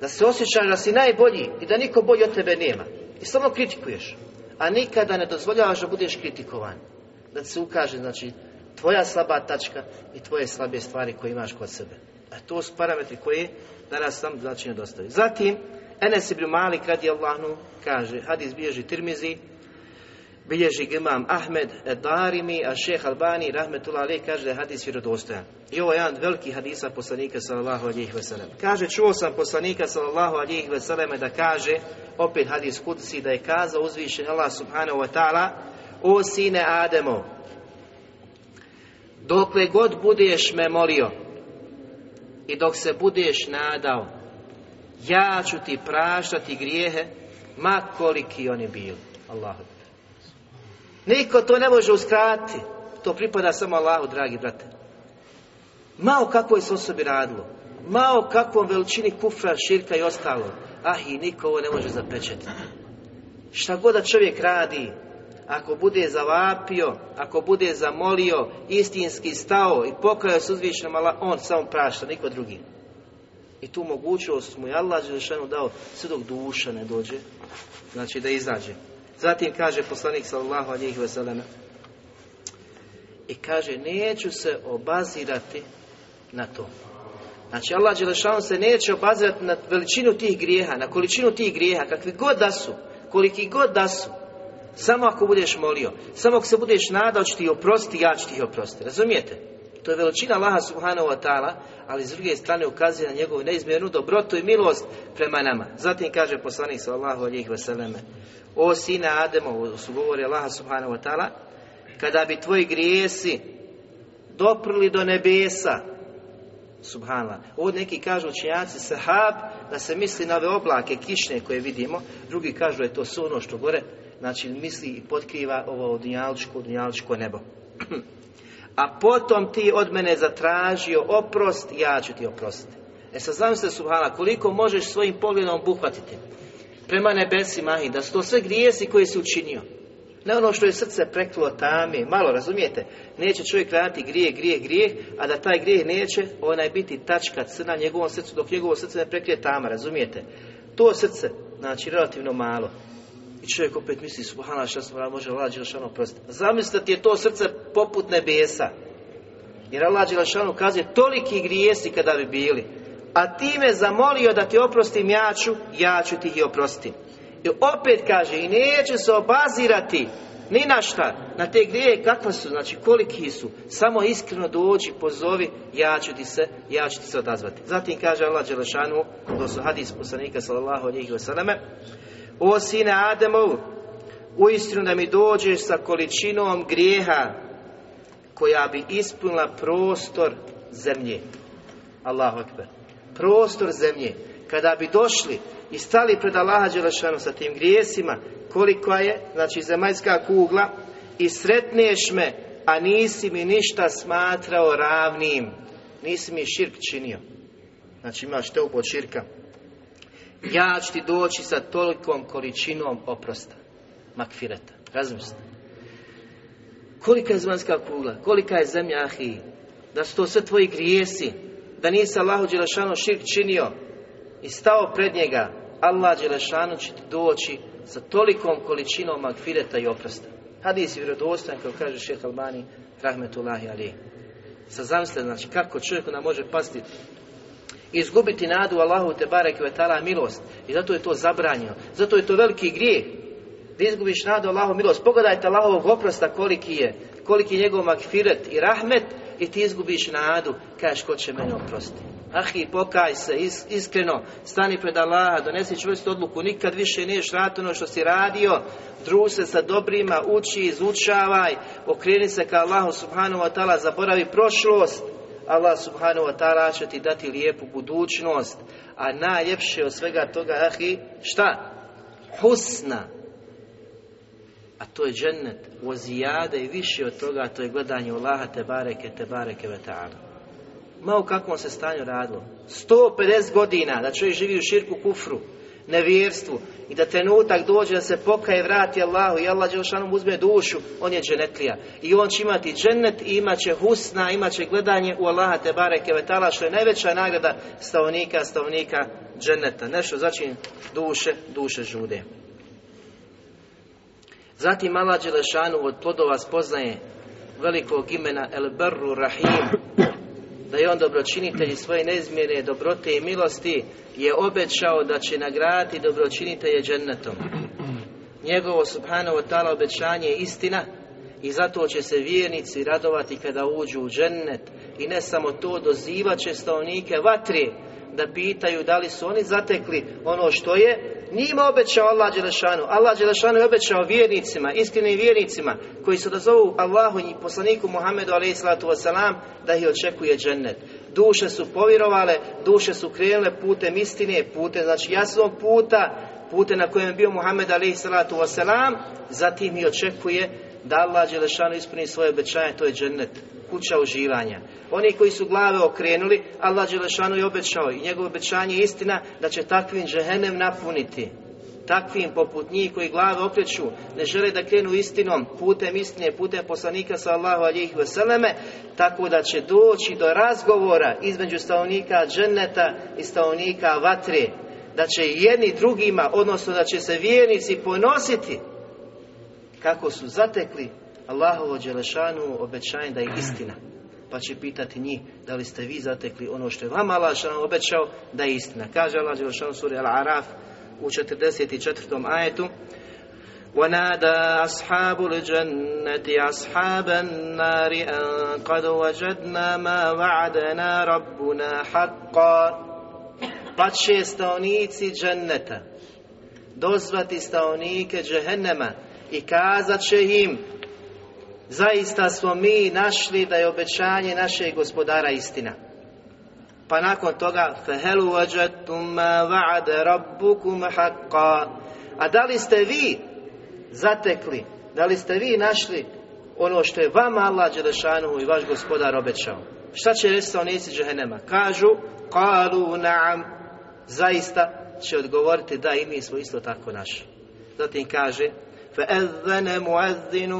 Da se osjećaš da si najbolji i da niko bolji od tebe nema. I samo kritikuješ. A nikada ne dozvoljavaš da budeš kritikovan. Da se ukaže, znači, tvoja slaba tačka i tvoje slabe stvari koje imaš kod sebe. A to su parametri koji danas sam znači nedostaju. Zatim, Enes ibn Malik radi Allahnu kaže, hadis bježi Tirmizi, bilježi imam Ahmed Darimi, a šeh Albani, rahmetullah alaih, kaže da je hadis vjerodostojan. I ovo je jedan veliki hadisa poslanika sallallahu alihi wasallam. Kaže, čuo sam poslanika sallallahu alihi wasallam da kaže, opet hadis kudsi, da je kazao uzvišen Allah subhanahu wa ta'ala, o sine Ademo, dokle god budeš me molio i dok se budeš nadao, ja ću ti praštati grijehe, ma koliki oni bili. Allahu Niko to ne može uskratiti. To pripada samo Allahu, dragi brate. Mao kako je se osobi radilo. Mao kakvom veličini kufra, širka i ostalo. Ah, i niko ovo ne može zapečeti. Šta god da čovjek radi, ako bude zavapio, ako bude zamolio, istinski stao i pokajao se uzvišenom Allah, on samo prašta, niko drugi. I tu mogućnost mu je Allah Želešanu dao sve dok duša ne dođe, znači da izađe. Zatim kaže poslanik sallallahu alihi wasallam i kaže neću se obazirati na to. Znači Allah Đelešanu se neće obazirati na veličinu tih grijeha, na količinu tih grijeha, kakvi god da su, koliki god da su. Samo ako budeš molio, samo ako se budeš nadao će ti oprostiti, ja ću ti oprostiti. Razumijete? To je veličina Allaha subhanahu wa ta'ala, ali s druge strane ukazuje na njegovu neizmjernu dobrotu i milost prema nama. Zatim kaže poslanik sallallahu alihi vseleme, o sine Ademo, su govori Allaha subhanahu wa ta'ala, kada bi tvoji grijesi doprli do nebesa, subhanallah. Ovdje neki kažu učenjaci sahab, da se misli na ove oblake kišne koje vidimo, drugi kažu da je to sve ono što gore, znači misli i potkriva ovo dunjaličko, dunjaličko nebo. A potom ti od mene zatražio oprost, ja ću ti oprostiti. E sad znam se, Subhana, koliko možeš svojim pogledom obuhvatiti prema nebesima i da su to sve grijesi koje si učinio. Ne ono što je srce preklo tame, malo razumijete, neće čovjek raditi grijeh, grijeh, grijeh, a da taj grijeh neće, onaj biti tačka crna njegovom srcu, dok njegovo srce ne prekrije tama, razumijete. To srce, znači relativno malo, i čovjek opet misli, subhanallah, šta sam može Allah Đelešanu prostiti. Zamislite je to srce poput nebesa. Jer Allah Đelešanu kaže, toliki grijesi kada bi bili. A ti me zamolio da ti oprostim ja ja ću ti ih oprostim. I opet kaže, i neće se obazirati ni na šta, na te grije kakva su, znači koliki su, samo iskreno dođi, pozovi, ja ću ti se, ja ću ti se odazvati. Zatim kaže Allah Đelešanu, to su hadis poslanika sallallahu alihi wasallam, o sine Ademov, uistinu da mi dođeš sa količinom grijeha koja bi ispunila prostor zemlje. Allahu akbar. Prostor zemlje. Kada bi došli i stali pred Allaha Đelešanu sa tim grijesima, koliko je, znači zemaljska kugla, i sretneš me, a nisi mi ništa smatrao ravnim. Nisi mi širk činio. Znači imaš te od širka ja ću ti doći sa tolikom količinom oprosta, makfireta, razmislite. Kolika je zvanska kugla, kolika je zemlja ahi, da su to sve tvoji grijesi, da nisi Allahu Đelešanu širk činio i stao pred njega, Allah Đelešanu će ti doći sa tolikom količinom makfireta i oprosta. Hadis je vjerodostojan, kao kaže šeh Albani, rahmetullahi ali. Sa zamislite, znači, kako čovjek nam može pasti izgubiti nadu Allahu te barek ve milost. I zato je to zabranjeno. Zato je to veliki grijeh. Da izgubiš nadu Allahu milost. Pogledajte Allahovog oprosta koliki je. Koliki je njegov makfiret i rahmet i ti izgubiš nadu. Kažeš ko će mene oprostiti. Ahi, pokaj se, iskreno, stani pred Allaha, donesi čvrstu odluku, nikad više niješ raditi ono što si radio, dru se sa dobrima, uči, izučavaj, okreni se ka Allahu subhanahu wa ta'ala, zaboravi prošlost, Allah subhanahu wa ta'ala će ti dati lijepu budućnost, a najljepše od svega toga, ahi, šta? Husna. A to je džennet, ozijade i više od toga, to je gledanje Allaha te bareke, te bareke ve ta'ala. Ma u kakvom se stanju radilo? 150 godina da čovjek živi u širku kufru, nevjerstvu i da trenutak dođe da se pokaje vrati Allahu i Allah Đelšanom uzme dušu, on je dženetlija. I on će imati džennet i imat će husna, imat će gledanje u Allaha te bareke što je najveća nagrada stavnika, stavnika dženeta. Nešto znači duše, duše žude. Zatim Allah Đelešanu od plodova spoznaje velikog imena El Barru Rahim da je on dobročinitelj svoje neizmjerne dobrote i milosti je obećao da će nagraditi dobročinitelje džennetom. Njegovo subhanahu wa obećanje je istina i zato će se vjernici radovati kada uđu u džennet i ne samo to, dozivat će stanovnike vatri da pitaju da li su oni zatekli ono što je njima obećao Allah Đelešanu. Allah Đelešanu je obećao vjernicima, iskrenim vjernicima koji se dozovu Allahu i poslaniku Muhammedu wasalam da ih očekuje džennet. Duše su povjerovale, duše su krenule putem istine, putem znači jasnog puta, putem na kojem je bio Muhammed wasalam, zatim i očekuje da Allah Đelešanu ispuni svoje obećanje, to je džennet kuća uživanja. Oni koji su glave okrenuli, Allah Đelešanu je obećao i njegovo obećanje je istina da će takvim džehennem napuniti. takvim poput njih koji glave okreću, ne žele da krenu istinom, putem istine, putem poslanika sallahu alijih veseleme, tako da će doći do razgovora između stanovnika dženeta i stanovnika vatre, da će jedni drugima, odnosno da će se vjernici ponositi kako su zatekli Allahovo Đelešanu obećanje da je istina. Pa će pitati njih da li ste vi zatekli ono što je vama Allah obećao da je istina. Kaže Allah Đelešanu suri Al-Araf u 44. ajetu ونادى أصحاب الجنة أصحاب النار أن قد وجدنا ما وعدنا ربنا حقا pa će stanovnici dženneta. Dozvati stanovnike džehennema i kazat će im zaista smo mi našli da je obećanje našeg gospodara istina. Pa nakon toga fehelu va'ade rabbukum haqqa. A da li ste vi zatekli da li ste vi našli ono što je vama Allah Đelešanu i vaš gospodar obećao? Šta će reći stanovnici džehennema? Kažu kalu naam zaista će odgovoriti da i mi smo isto tako naši. Zatim kaže, فأذن مؤذن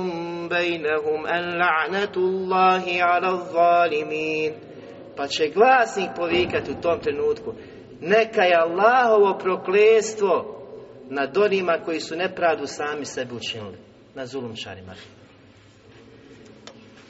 بينهم أن لعنة الله على الظالمين pa će glasnik povikati u tom trenutku neka je Allahovo proklestvo nad onima koji su nepravdu sami sebi učinili na zulumčarima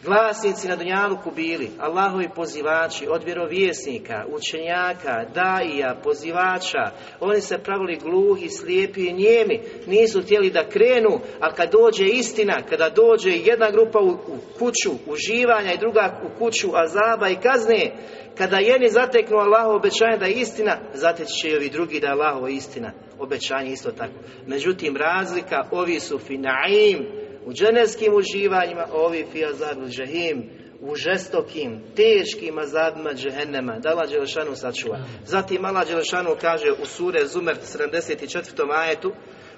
Glasnici na Dunjaluku bili Allahovi pozivači od vjerovjesnika, učenjaka, daija, pozivača. Oni se pravili gluhi, slijepi i njemi. Nisu htjeli da krenu, a kad dođe istina, kada dođe jedna grupa u, kuću uživanja i druga u kuću azaba i kazne, kada jedni zateknu Allahovo obećanje da je istina, zateći će i ovi drugi da je Allahovo istina. Obećanje isto tako. Međutim, razlika, ovi su finaim, u dženevskim uživanjima, ovi fi azabul džahim, u žestokim, teškim azabima džehennema. Da Allah Đelešanu sačuva. Zatim Allah Đelešanu kaže u sure Zumer 74. ajetu,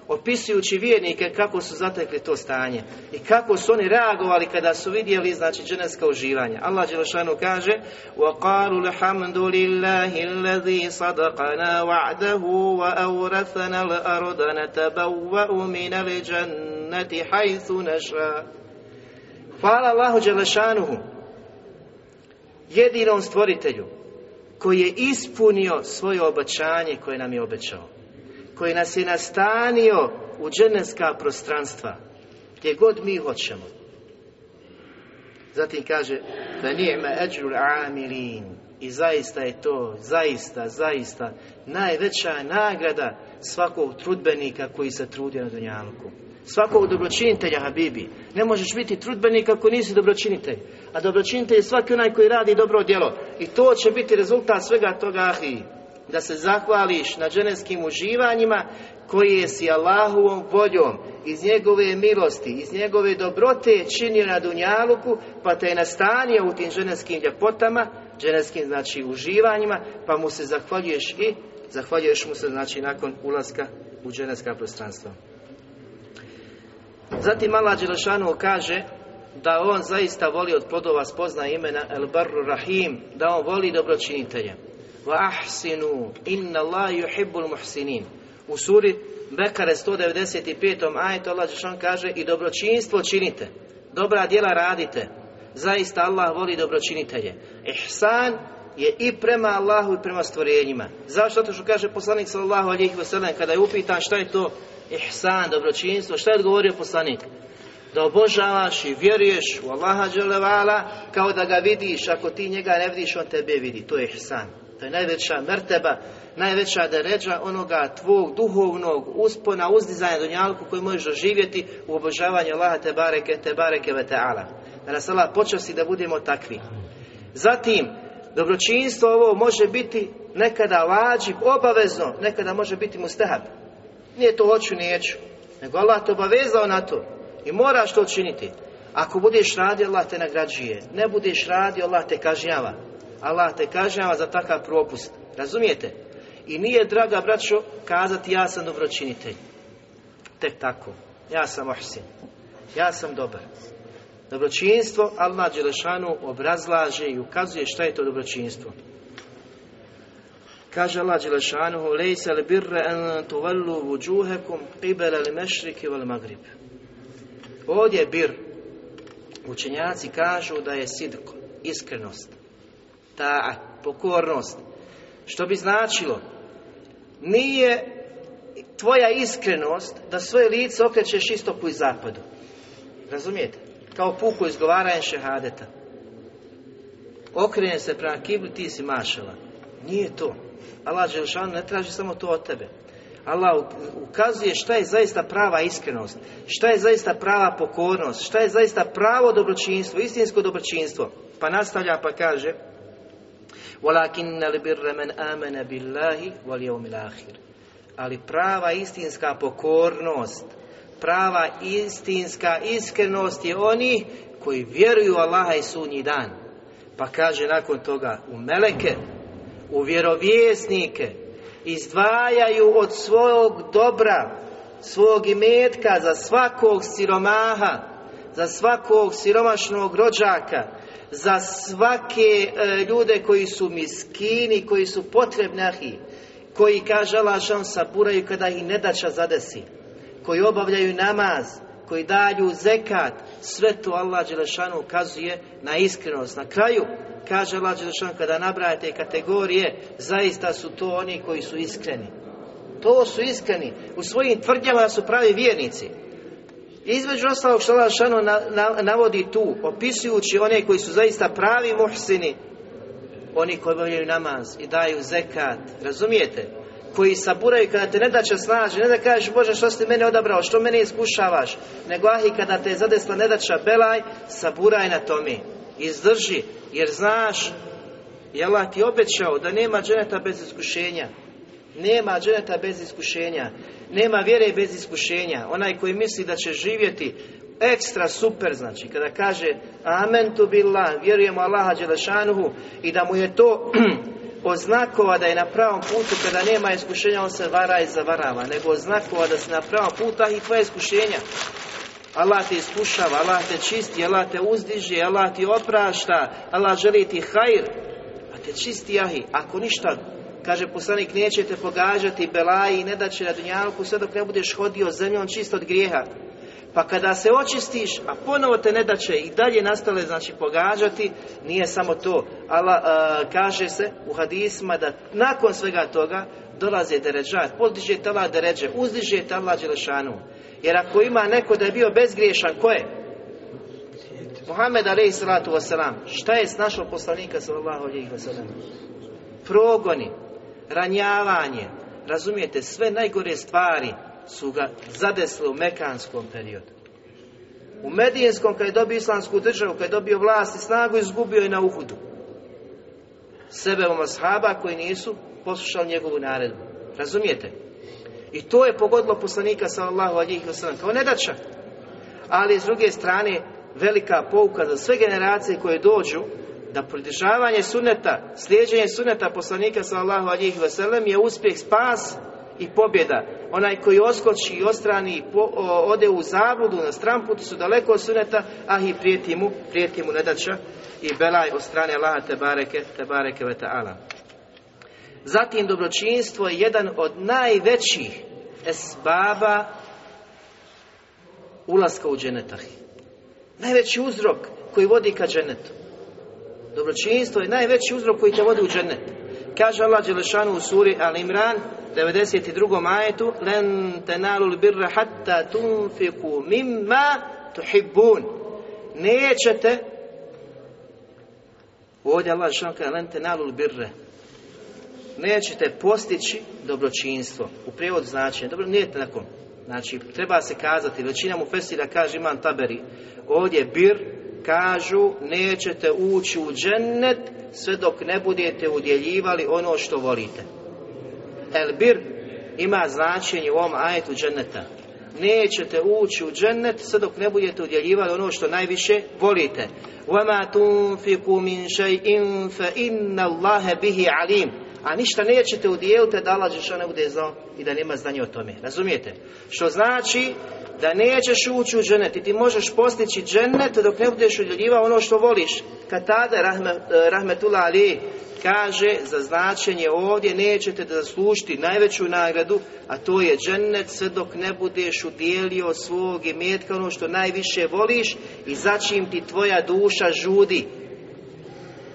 opisujući vjernike kako su zatekli to stanje i kako su oni reagovali kada su vidjeli znači dženevska uživanja. Allah Đelešanu kaže وَقَالُوا الْحَمْدُ لِلَّهِ الَّذِي صَدَقَنَا وَعْدَهُ وَأَوْرَثَنَا الْأَرْضَ نَتَبَوَّأُ مِنَ الْجَنَّةِ حَيْثُ نَشَاءُ Hvala Allahu Đelešanuhu jedinom stvoritelju koji je ispunio svoje obećanje koje nam je obećao koji nas je nastanio u dženevska prostranstva, gdje god mi hoćemo. Zatim kaže, da nije me eđrul amilin. I zaista je to, zaista, zaista, najveća nagrada svakog trudbenika koji se trudi na Dunjalku. Svakog dobročinitelja, Habibi. Ne možeš biti trudbenik ako nisi dobročinitelj. A dobročinitelj je svaki onaj koji radi dobro djelo. I to će biti rezultat svega toga, ahi da se zahvališ na dženevskim uživanjima koje si Allahovom voljom iz njegove milosti, iz njegove dobrote činio na Dunjaluku, pa te je nastanio u tim ženevskim ljepotama, dženevskim znači uživanjima, pa mu se zahvaljuješ i zahvaljuješ mu se znači nakon ulaska u dženevska prostranstva. Zatim Allah Đelešanu kaže da on zaista voli od plodova spozna imena El Barru Rahim, da on voli dobročinitelje ahsinu inna Allah yuhibbul muhsinin. U suri Bekare 195. ajetu Allah Žešan kaže i dobročinstvo činite, dobra djela radite. Zaista Allah voli dobročinitelje. Ihsan je i prema Allahu i prema stvorenjima. Zašto? to što kaže poslanik sallallahu alejhi ve kada je upitan šta je to ihsan, dobročinstvo, šta je odgovorio poslanik? Da obožavaš i vjeruješ u Allaha kao da ga vidiš, ako ti njega ne vidiš, on tebe vidi. To je ihsan. To je najveća merteba, najveća deređa onoga tvog duhovnog uspona, uzdizanja dunjalku koji možeš doživjeti u obožavanju Allaha te bareke, te bareke ve ta'ala. Da nas Allah počasti da budemo takvi. Zatim, dobročinstvo ovo može biti nekada lađib, obavezno, nekada može biti mustahab. Nije to hoću, neću. Nego Allah te obavezao na to. I moraš to učiniti. Ako budeš radio, Allah te nagrađuje. Ne budeš radio, Allah te kažnjava. Allah te kažnjava za takav propust. Razumijete? I nije, draga braćo, kazati ja sam dobročinitelj. Tek tako. Ja sam ohsin. Ja sam dobar. Dobročinstvo Allah Đelešanu obrazlaže i ukazuje šta je to dobročinstvo. Kaže Allah Đelešanuhu, lejse li birre en tuvallu vuđuhekum qibele li mešriki vel magrib. Ovdje je bir. Učenjaci kažu da je sidko, iskrenost, ta pokornost. Što bi značilo, nije tvoja iskrenost da svoje lice okrećeš istoku i zapadu. Razumijete? Kao puku izgovaranje šehadeta. Okrene se prema kibli, ti si mašala. Nije to. Allah Đelšanu ne traži samo to od tebe. Allah ukazuje šta je zaista prava iskrenost, šta je zaista prava pokornost, šta je zaista pravo dobročinstvo, istinsko dobročinstvo. Pa nastavlja pa kaže وَلَكِنَّ الْبِرَّ مَنْ آمَنَ بِاللَّهِ وَالْيَوْمِ الْآخِرِ Ali prava istinska pokornost, prava istinska iskrenost je oni koji vjeruju Allaha i sunji dan. Pa kaže nakon toga u meleke, u vjerovjesnike, izdvajaju od svog dobra, svog imetka za svakog siromaha, za svakog siromašnog rođaka, za svake e, ljude koji su miskini, koji su potrebni ahi, koji, kaže Allah, saburaju kada ih nedača zadesi, koji obavljaju namaz, koji daju zekat, sve to Allah Đelešanu ukazuje na iskrenost. Na kraju, kaže Allah Đelešanu, kada nabrajate kategorije, zaista su to oni koji su iskreni. To su iskreni. U svojim tvrdnjama su pravi vjernici. Između ostalog što Allah Đelešanu navodi tu, opisujući one koji su zaista pravi muhsini, oni koji obavljaju namaz i daju zekat, razumijete? koji saburaju kada te ne da će snaži, ne da kažeš Bože što si mene odabrao, što mene iskušavaš, nego ahi kada te je zadesla nedača belaj, saburaj na tome, izdrži, jer znaš, je Allah ti obećao da nema dženeta bez iskušenja, nema dženeta bez iskušenja, nema vjere bez iskušenja, onaj koji misli da će živjeti ekstra super, znači, kada kaže amen tu billah, vjerujemo Allaha Đelešanuhu i da mu je to od znakova da je na pravom putu kada nema iskušenja on se vara i zavarava, nego od znakova da se na pravom putu i tvoje iskušenja. Allah te iskušava, Allah te čisti, Allah te uzdiže, Allah ti oprašta, Allah želi ti hajr, a te čisti ahi. Ako ništa, kaže poslanik, nećete pogađati belaji i ne da će na dunjalku sve dok ne budeš hodio zemljom čist od grijeha. Pa kada se očistiš, a ponovo te ne da će i dalje nastale znači pogađati, nije samo to. Allah, kaže se u hadisma da nakon svega toga dolaze deređat, podiže te Allah deređe, uzdiže te Allah Đelešanu. Jer ako ima neko da je bio bezgriješan, ko je? Muhammed alaih salatu wasalam. Šta je snašao poslanika sallallahu alaihi wasalam? Progoni, ranjavanje, razumijete, sve najgore stvari su ga zadesle u mekanskom periodu. U Medijenskom, kad je dobio islamsku državu, kad je dobio vlast i snagu, izgubio je na Uhudu. Sebe ashaba koji nisu poslušali njegovu naredbu. Razumijete? I to je pogodilo poslanika sallallahu alihi wasallam kao nedača. Ali s druge strane, velika pouka za sve generacije koje dođu da pridržavanje suneta, slijeđenje suneta poslanika sallallahu alihi wasallam je uspjeh, spas i pobjeda. Onaj koji oskoči i ostrani i ode u zabludu na stramputu su daleko od suneta, a i prijeti mu, prijeti mu nedača i belaj od strane Allaha te bareke, te bareke ve ta'ala. Zatim dobročinstvo je jedan od najvećih esbaba ulaska u dženetah. Najveći uzrok koji vodi ka dženetu. Dobročinstvo je najveći uzrok koji te vodi u dženet. Kaže Allah Đelešanu u suri Al Imran 92. ajetu Len tenalul birra hatta tunfiku mimma tuhibbun. Nećete Ovdje Allah Đelešanu kaže Len tenalul birre Nećete postići dobročinstvo. U prijevodu znači Dobro, nije tako. Znači, treba se kazati, većina mu fesira kaže imam taberi Ovdje bir kažu nećete ući u džennet sve dok ne budete udjeljivali ono što volite. El bir ima značenje u ovom ajetu dženneta. Nećete ući u džennet sve dok ne budete udjeljivali ono što najviše volite. وَمَا تُنْفِقُ مِنْ شَيْءٍ فَإِنَّ اللَّهَ بِهِ عَلِيمٌ a ništa nećete udjeliti da Allah ne bude znao i da nema znanja o tome. Razumijete? Što znači da nećeš ući u dženet i ti možeš postići džennet dok ne budeš udjeljivao ono što voliš. Kad tada rahme, rahmetullah ali kaže za značenje ovdje nećete da zaslužiti najveću nagradu, a to je džennet sve dok ne budeš udjelio svog imetka ono što najviše voliš i začim ti tvoja duša žudi.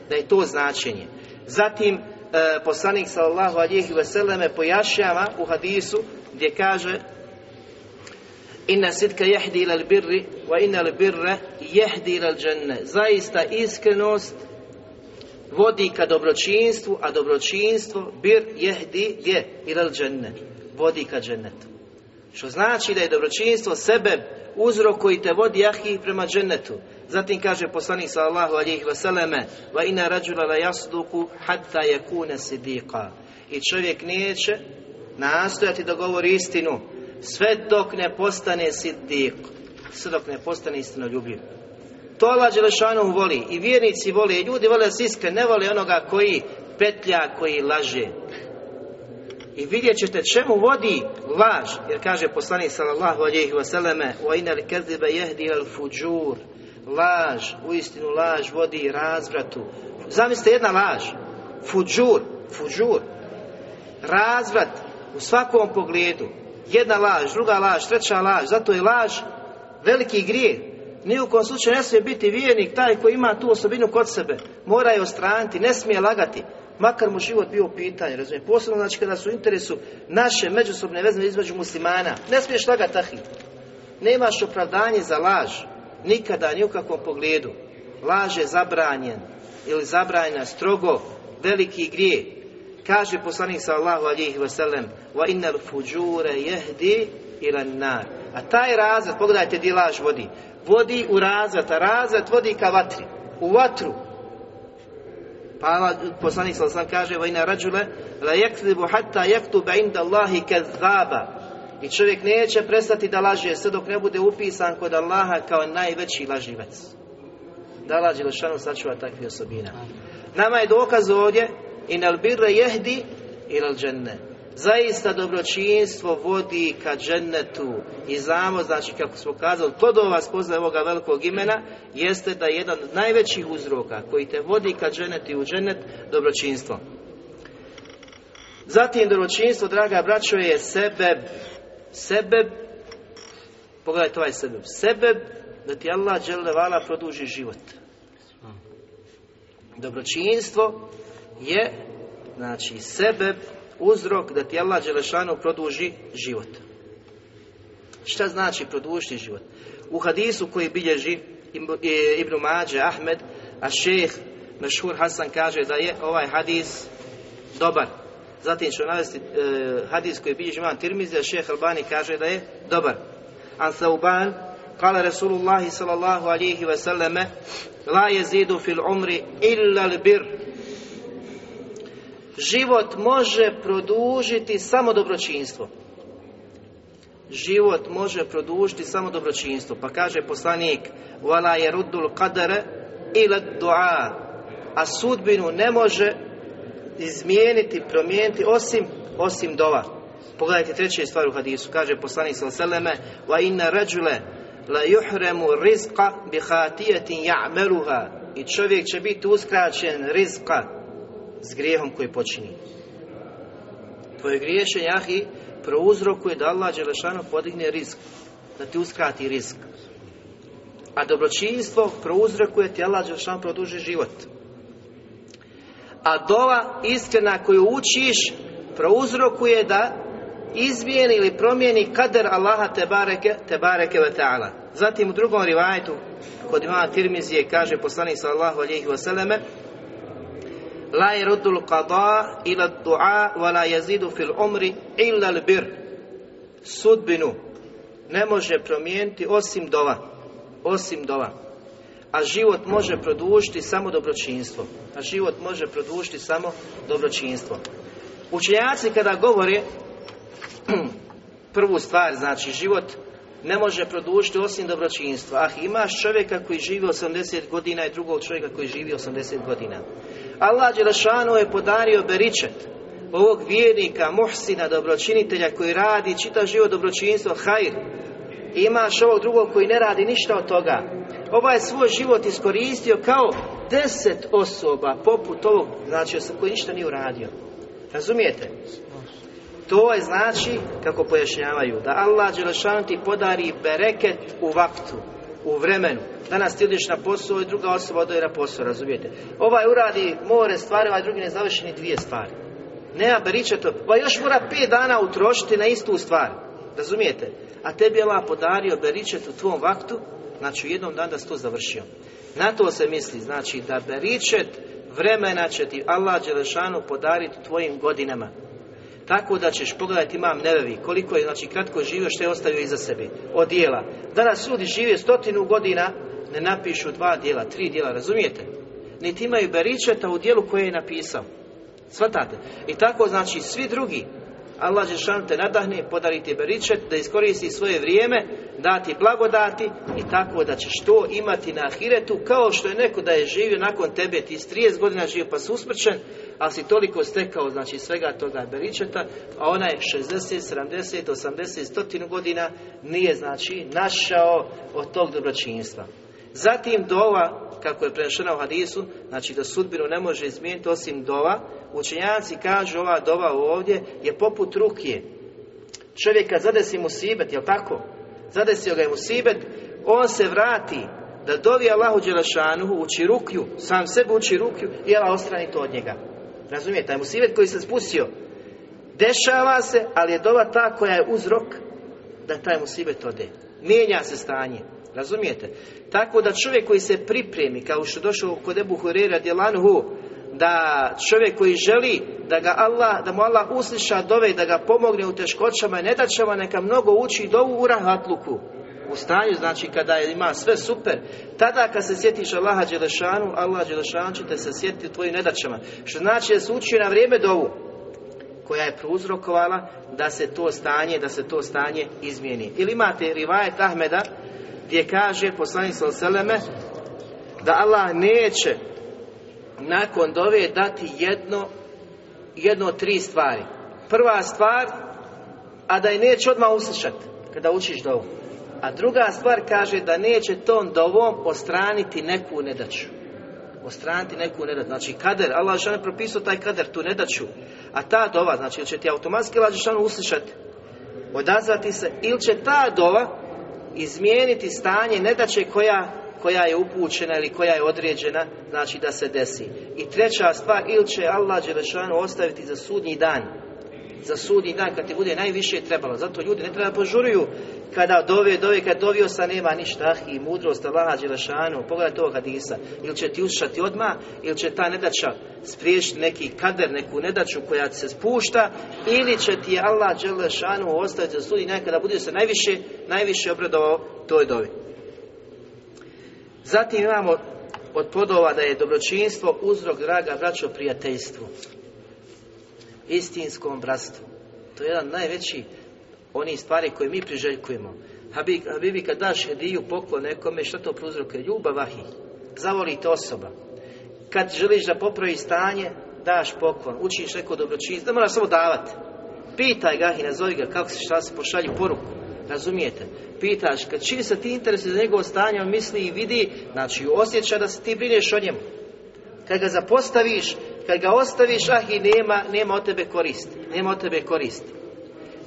Da je to značenje. Zatim e, poslanik sallallahu alihi vseleme pojašnjava u hadisu gdje kaže Inna sitka jehdi ila birri wa inna birra jehdi ila dženne. Zaista iskrenost vodi ka dobročinstvu, a dobročinstvo bir jehdi gdje? Ila dženne. Vodi ka džennetu. Što znači da je dobročinstvo sebe uzrok koji te vodi ahi prema džennetu. Zatim kaže poslanik sallallahu alihi vseleme wa inna rađula la jasduku hatta yakuna siddiqa. I čovjek neće nastojati da govori istinu sve dok ne postane siddiq, sve dok ne postane istinoljubiv. To Allah Đelešanu voli i vjernici vole i ljudi vole siske, ne vole onoga koji petlja, koji laže. I vidjet ćete čemu vodi laž, jer kaže poslanik sallallahu alejhi ve selleme: "Wa inal kadhiba yahdi al fujur." Laž, uistinu laž vodi razvratu. Zamislite jedna laž. Fuđur, fuđur. Razvrat u svakom pogledu. Jedna laž, druga laž, treća laž. Zato je laž veliki grijeh. Ni u slučaju ne smije biti vjernik taj koji ima tu osobinu kod sebe. Mora je ostraniti, ne smije lagati. Makar mu život bio u pitanju, razumije? Posebno znači kada su u interesu naše međusobne vezme između muslimana. Ne smiješ lagati tahi. Nemaš opravdanje za laž. Nikada, ni u kakvom pogledu. Laž je zabranjen ili zabranjena strogo veliki grijeh. Kaže poslanik sallallahu alihi wasallam wa innal fujure jehdi ila nar. A taj razred, pogledajte di laž vodi. Vodi u razred, a razred vodi ka vatri. U vatru. Pa poslanik alaihi kaže wa inna rađule la yakzibu hatta yaktuba inda Allahi kazzaba. I čovjek neće prestati da laže sve dok ne bude upisan kod Allaha kao najveći laživec. Da Allah Đelešanu sačuva takvih osobina. Nama je dokaz ovdje in al birre jehdi il dženne. Zaista dobročinstvo vodi ka džennetu i znamo, znači kako smo kazali, plodova spoznaje ovoga velikog imena jeste da je jedan od najvećih uzroka koji te vodi ka džennetu i u džennet dobročinstvo. Zatim dobročinstvo, draga braćo, je sebe, sebe, pogledajte ovaj sebe, sebe da ti Allah dželevala produži život. Dobročinstvo je znači sebe uzrok da ti Allah Đelešanu produži život. Šta znači produžiti život? U hadisu koji bilježi Ibn Mađe, Ahmed, a šeh Mešhur Hasan kaže da je ovaj hadis dobar. Zatim ću navesti e, hadis koji bilježi imam Tirmizi, a šeh Albani kaže da je dobar. An Thauban, kala Rasulullahi sallallahu alihi wasallame, la jezidu fil umri illa bir život može produžiti samo dobročinstvo. Život može produžiti samo dobročinstvo. Pa kaže poslanik Vala je ruddul kadare ila dua A sudbinu ne može izmijeniti, promijeniti osim, osim dova. Pogledajte treće stvar u hadisu. Kaže poslanik sallallahu Wa inna rađule la juhremu rizqa bi hatijetin ja'meluha i čovjek će biti uskraćen rizqa s grijehom koji počini. Tvoje griješenje, ahi, prouzrokuje da Allah Đelešanu podigne rizik, da ti uskrati rizik. A dobročinstvo prouzrokuje ti Allah Đelešanu produži život. A dova iskrena koju učiš prouzrokuje da izmijeni ili promijeni kader Allaha te bareke, te bareke ve ta'ala. Zatim u drugom rivajetu kod imama Tirmizije kaže poslanik sallallahu alejhi ve selleme La yerudul qada ila du'a wa la yazidu fil umri illa al bir. Sudbinu ne može promijeniti osim dova. Osim dova. A život može produžiti samo dobročinstvo. A život može produžiti samo dobročinstvo. Učenjaci kada govore prvu stvar, znači život ne može produžiti osim dobročinstva. Ah, imaš čovjeka koji živi 80 godina i drugog čovjeka koji živi 80 godina. Allah Đelešanu je podario beričet ovog vjernika, muhsina, dobročinitelja koji radi čitav život dobročinstvo, hajr. Imaš ovog drugog koji ne radi ništa od toga. Ovaj svoj život iskoristio kao deset osoba poput ovog, znači koji ništa nije uradio. Razumijete? To je znači, kako pojašnjavaju, da Allah Đelešanu ti podari bereket u vaktu, u vremenu. Danas ti na posao i druga osoba ode na posao, razumijete? Ovaj uradi more stvari, ovaj drugi ne završi ni dvije stvari. Nema beričeto, pa još mora pet dana utrošiti na istu stvar. Razumijete? A tebi je Allah podario beričet u tvom vaktu, znači u jednom dan da si to završio. Na to se misli, znači da beričet vremena će ti Allah Đelešanu podariti tvojim godinama. Tako da ćeš pogledati imam nevevi koliko je znači kratko živio što je ostavio iza sebe od dijela. Danas ljudi žive stotinu godina ne napišu dva dijela, tri dijela, razumijete? Niti imaju beričeta u dijelu koje je napisao. Svatate? I tako znači svi drugi Allah Žešan te nadahne, podari ti beričet, da iskoristi svoje vrijeme, dati blagodati i tako da ćeš to imati na ahiretu, kao što je neko da je živio nakon tebe, ti s 30 godina živio pa si ali si toliko stekao, znači svega toga beričeta, a ona je 60, 70, 80, 100 godina nije, znači, našao od tog dobročinstva. Zatim dova, kako je prenešena u hadisu, znači da sudbinu ne može izmijeniti osim dova, učenjaci kažu ova dova ovdje je poput rukije. Čovjek kad zadesi mu sibet, jel tako? Zadesio ga je mu sibet, on se vrati da dovi Allahu Đelešanuhu, uči rukju, sam sebe uči rukju i Allah ostrani to od njega. Razumijete, taj musibet koji se spustio. Dešava se, ali je dova ta koja je uzrok da taj musibet ode. Mijenja se stanje. Razumijete? Tako da čovjek koji se pripremi, kao što došao kod Ebu Hurera Djelanuhu, da čovjek koji želi da ga Allah, da mu Allah usliša dove da ga pomogne u teškoćama i nedaćama, neka mnogo uči dovu u rahatluku. U stanju, znači kada ima sve super, tada kad se sjetiš Allaha Đelešanu, Allah Đelešanu će te se sjetiti u tvojim nedaćama. Što znači da se uči na vrijeme dovu koja je prouzrokovala da se to stanje, da se to stanje izmijeni. Ili imate rivajet Ahmeda gdje kaže poslanik Seleme da Allah neće nakon dove dati jedno jedno od tri stvari. Prva stvar, a da je neće odmah uslišati kada učiš dovu. A druga stvar kaže da neće tom dovom ostraniti neku nedaću. Ostraniti neku nedaću. Znači kader, Allah je propisao taj kader, tu nedaću. A ta dova, znači će ti automatski Allah uslišati, odazvati se, ili će ta dova izmijeniti stanje nedaće koja, koja je upućena ili koja je određena, znači da se desi. I treća stvar, ili će Allah Đelešanu ostaviti za sudnji dan, za sudnji dan kad ti bude najviše trebalo. Zato ljudi ne treba požuruju. Kada dove, dove, kad dovio sa nema ništa. I mudrost Allaha Đelešanu, pogledaj ovog hadisa, ili će ti ušati odmah, ili će ta nedača spriješiti neki kader, neku nedaču koja se spušta, ili će ti Allah Đelešanu ostaviti za sudnji dan kada bude se najviše, najviše obradovao toj dovi. Zatim imamo od podova da je dobročinstvo uzrok draga braćo prijateljstvu istinskom bratstvu. To je jedan najveći oni stvari koje mi priželjkujemo. Habibi, kad daš hediju poklon nekome, što to prouzrokuje? Ljubav vahi. Zavolite osoba. Kad želiš da popravi stanje, daš poklon, učiš neko dobročinstvo, da moraš samo davati. Pitaj ga i nazovi ga kako se šta se pošalju poruku. Razumijete? Pitaš, kad čini se ti interes za njegovo stanje, on misli i vidi, znači osjeća da se ti brineš o njemu. Kad ga zapostaviš, kad ga ostaviš, ah i nema, nema od tebe koristi. Nema od tebe koristi.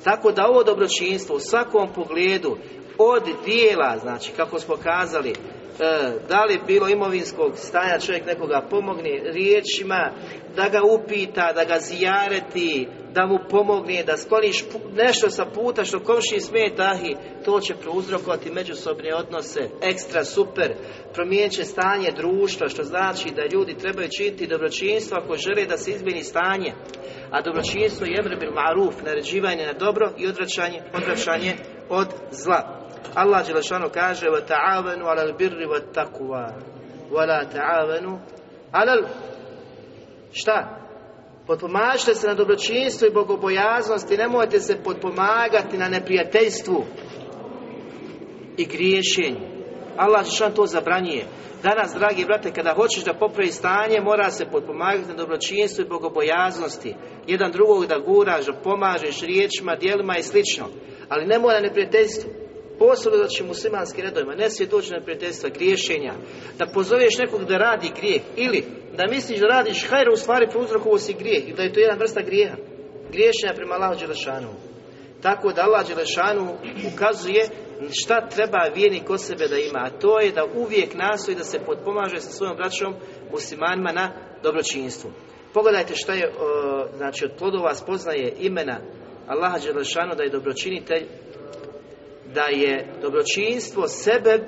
Tako da ovo dobročinstvo u svakom pogledu od dijela, znači kako smo kazali, e, da li bilo imovinskog stanja čovjek nekoga pomogne riječima, da ga upita, da ga zijareti, da mu pomogne, da skloniš nešto sa puta što komši smeta, to će prouzrokovati međusobne odnose, ekstra super, promijenit će stanje društva, što znači da ljudi trebaju činiti dobročinstvo ako žele da se izmjeni stanje, a dobročinstvo je bil maruf, naređivanje na dobro i odvraćanje, odvraćanje od zla. Allah Đelešanu kaže birri wa taqwa wa la ta'avanu alal šta? Potpomažite se na dobročinstvu i bogobojaznosti, nemojte se potpomagati na neprijateljstvu i griješenju. Allah Žešan to zabranjuje. Danas, dragi brate, kada hoćeš da popravi stanje, mora se potpomagati na dobročinstvu i bogobojaznosti. Jedan drugog da guraš, da pomažeš riječima, dijelima i slično. Ali ne mora neprijateljstvu. Posebno znači muslimanski redovima, ne smije doći na prijateljstva, griješenja, da pozoveš nekog da radi grijeh, ili da misliš da radiš hajra u stvari prouzrokovo si grijeh, i da je to jedna vrsta grijeha, griješenja prema Allahu Đelešanu. Tako da Allah Đelešanu ukazuje šta treba vijenik kod sebe da ima, a to je da uvijek nastoji da se potpomaže sa svojom braćom muslimanima na dobročinstvu. Pogledajte šta je, znači od plodova spoznaje imena Allaha Đelešanu da je dobročinitelj, da je dobročinstvo sebe,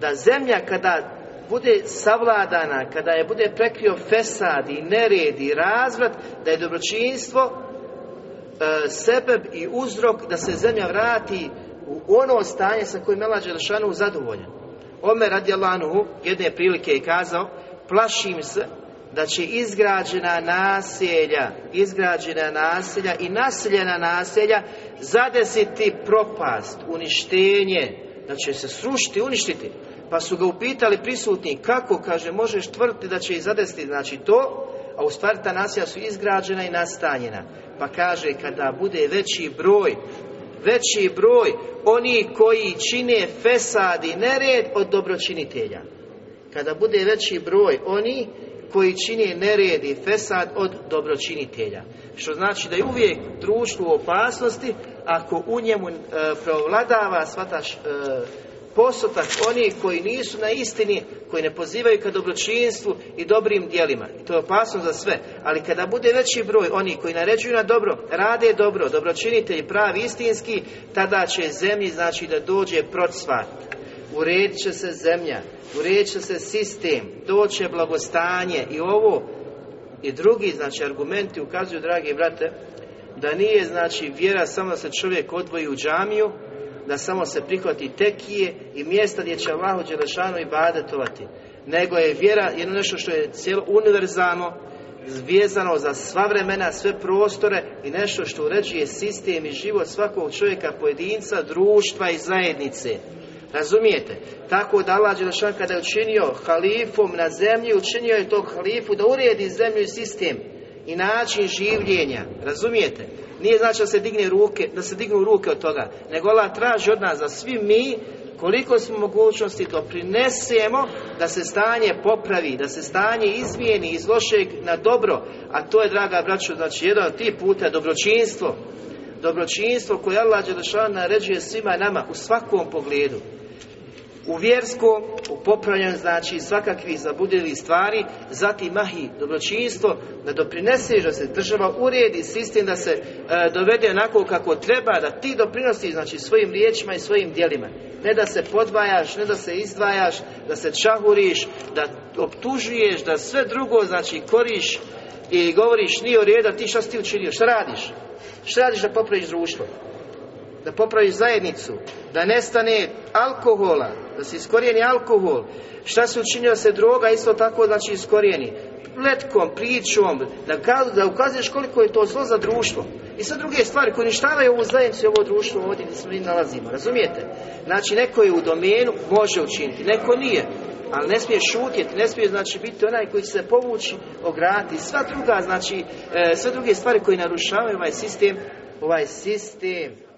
da zemlja kada bude savladana, kada je bude prekrio fesad i nered i razvrat, da je dobročinstvo e, sebe i uzrok da se zemlja vrati u ono stanje sa kojim je Allah Đelešanu zadovoljan. Omer radi Allahuhu jedne prilike je kazao, plašim se da će izgrađena naselja, izgrađena naselja i naseljena naselja zadesiti propast, uništenje, da će se srušiti, uništiti. Pa su ga upitali prisutni kako, kaže, možeš tvrditi da će ih zadesiti, znači to, a u stvari ta naselja su izgrađena i nastanjena. Pa kaže, kada bude veći broj, veći broj oni koji čine fesad i nered od dobročinitelja. Kada bude veći broj oni koji čini nered i fesad od dobročinitelja. Što znači da je uvijek društvo u opasnosti ako u njemu e, preovladava svataš e, postotak onih koji nisu na istini, koji ne pozivaju ka dobročinstvu i dobrim dijelima. I to je opasno za sve. Ali kada bude veći broj onih koji naređuju na dobro, rade dobro, dobročinitelji pravi istinski, tada će zemlji znači da dođe procvat. Uredit će se zemlja, uredit će se sistem, doće blagostanje i ovo i drugi znači argumenti ukazuju, dragi brate, da nije znači vjera samo da se čovjek odvoji u džamiju, da samo se prihvati tekije i mjesta gdje će Allahu Đelešanu i badetovati. Nego je vjera jedno nešto što je cijelo univerzalno, zvijezdano za sva vremena, sve prostore i nešto što uređuje sistem i život svakog čovjeka, pojedinca, društva i zajednice. Razumijete? Tako da Allah Đelešan kada je učinio halifom na zemlji, učinio je tog halifu da uredi zemlju i sistem i način življenja. Razumijete? Nije znači da se digne ruke, da se dignu ruke od toga, nego Allah traži od nas da svi mi koliko smo mogućnosti doprinesemo da se stanje popravi, da se stanje izmijeni iz lošeg na dobro, a to je, draga braćo, znači jedan od tih puta dobročinstvo, dobročinstvo koje Allah Đelešan naređuje svima nama u svakom pogledu u vjerskom, u popravljanju znači svakakvih zabudjelih stvari, zatim mahi dobročinstvo, da doprineseš da se država uredi sistem, da se e, dovede onako kako treba, da ti doprinosiš znači svojim riječima i svojim djelima. Ne da se podvajaš, ne da se izdvajaš, da se čahuriš, da optužuješ, da sve drugo znači koriš i govoriš nije u redu, ti šta si ti učinio, šta radiš? Šta radiš da popraviš društvo? da popraviš zajednicu, da nestane alkohola, da se iskorijeni alkohol. Šta se učinio se droga, isto tako znači iskorijeni. Letkom, pričom, da, da ukazuješ koliko je to zlo za društvo. I sve druge stvari koje uništavaju ovu zajednicu i ovo društvo ovdje gdje se mi nalazimo. Razumijete? Znači, neko je u domenu, može učiniti, neko nije. Ali ne smije šutjeti, ne smije znači biti onaj koji se povući, ograti. Sva druga, znači, e, sve druge stvari koje narušavaju ovaj sistem, ovaj sistem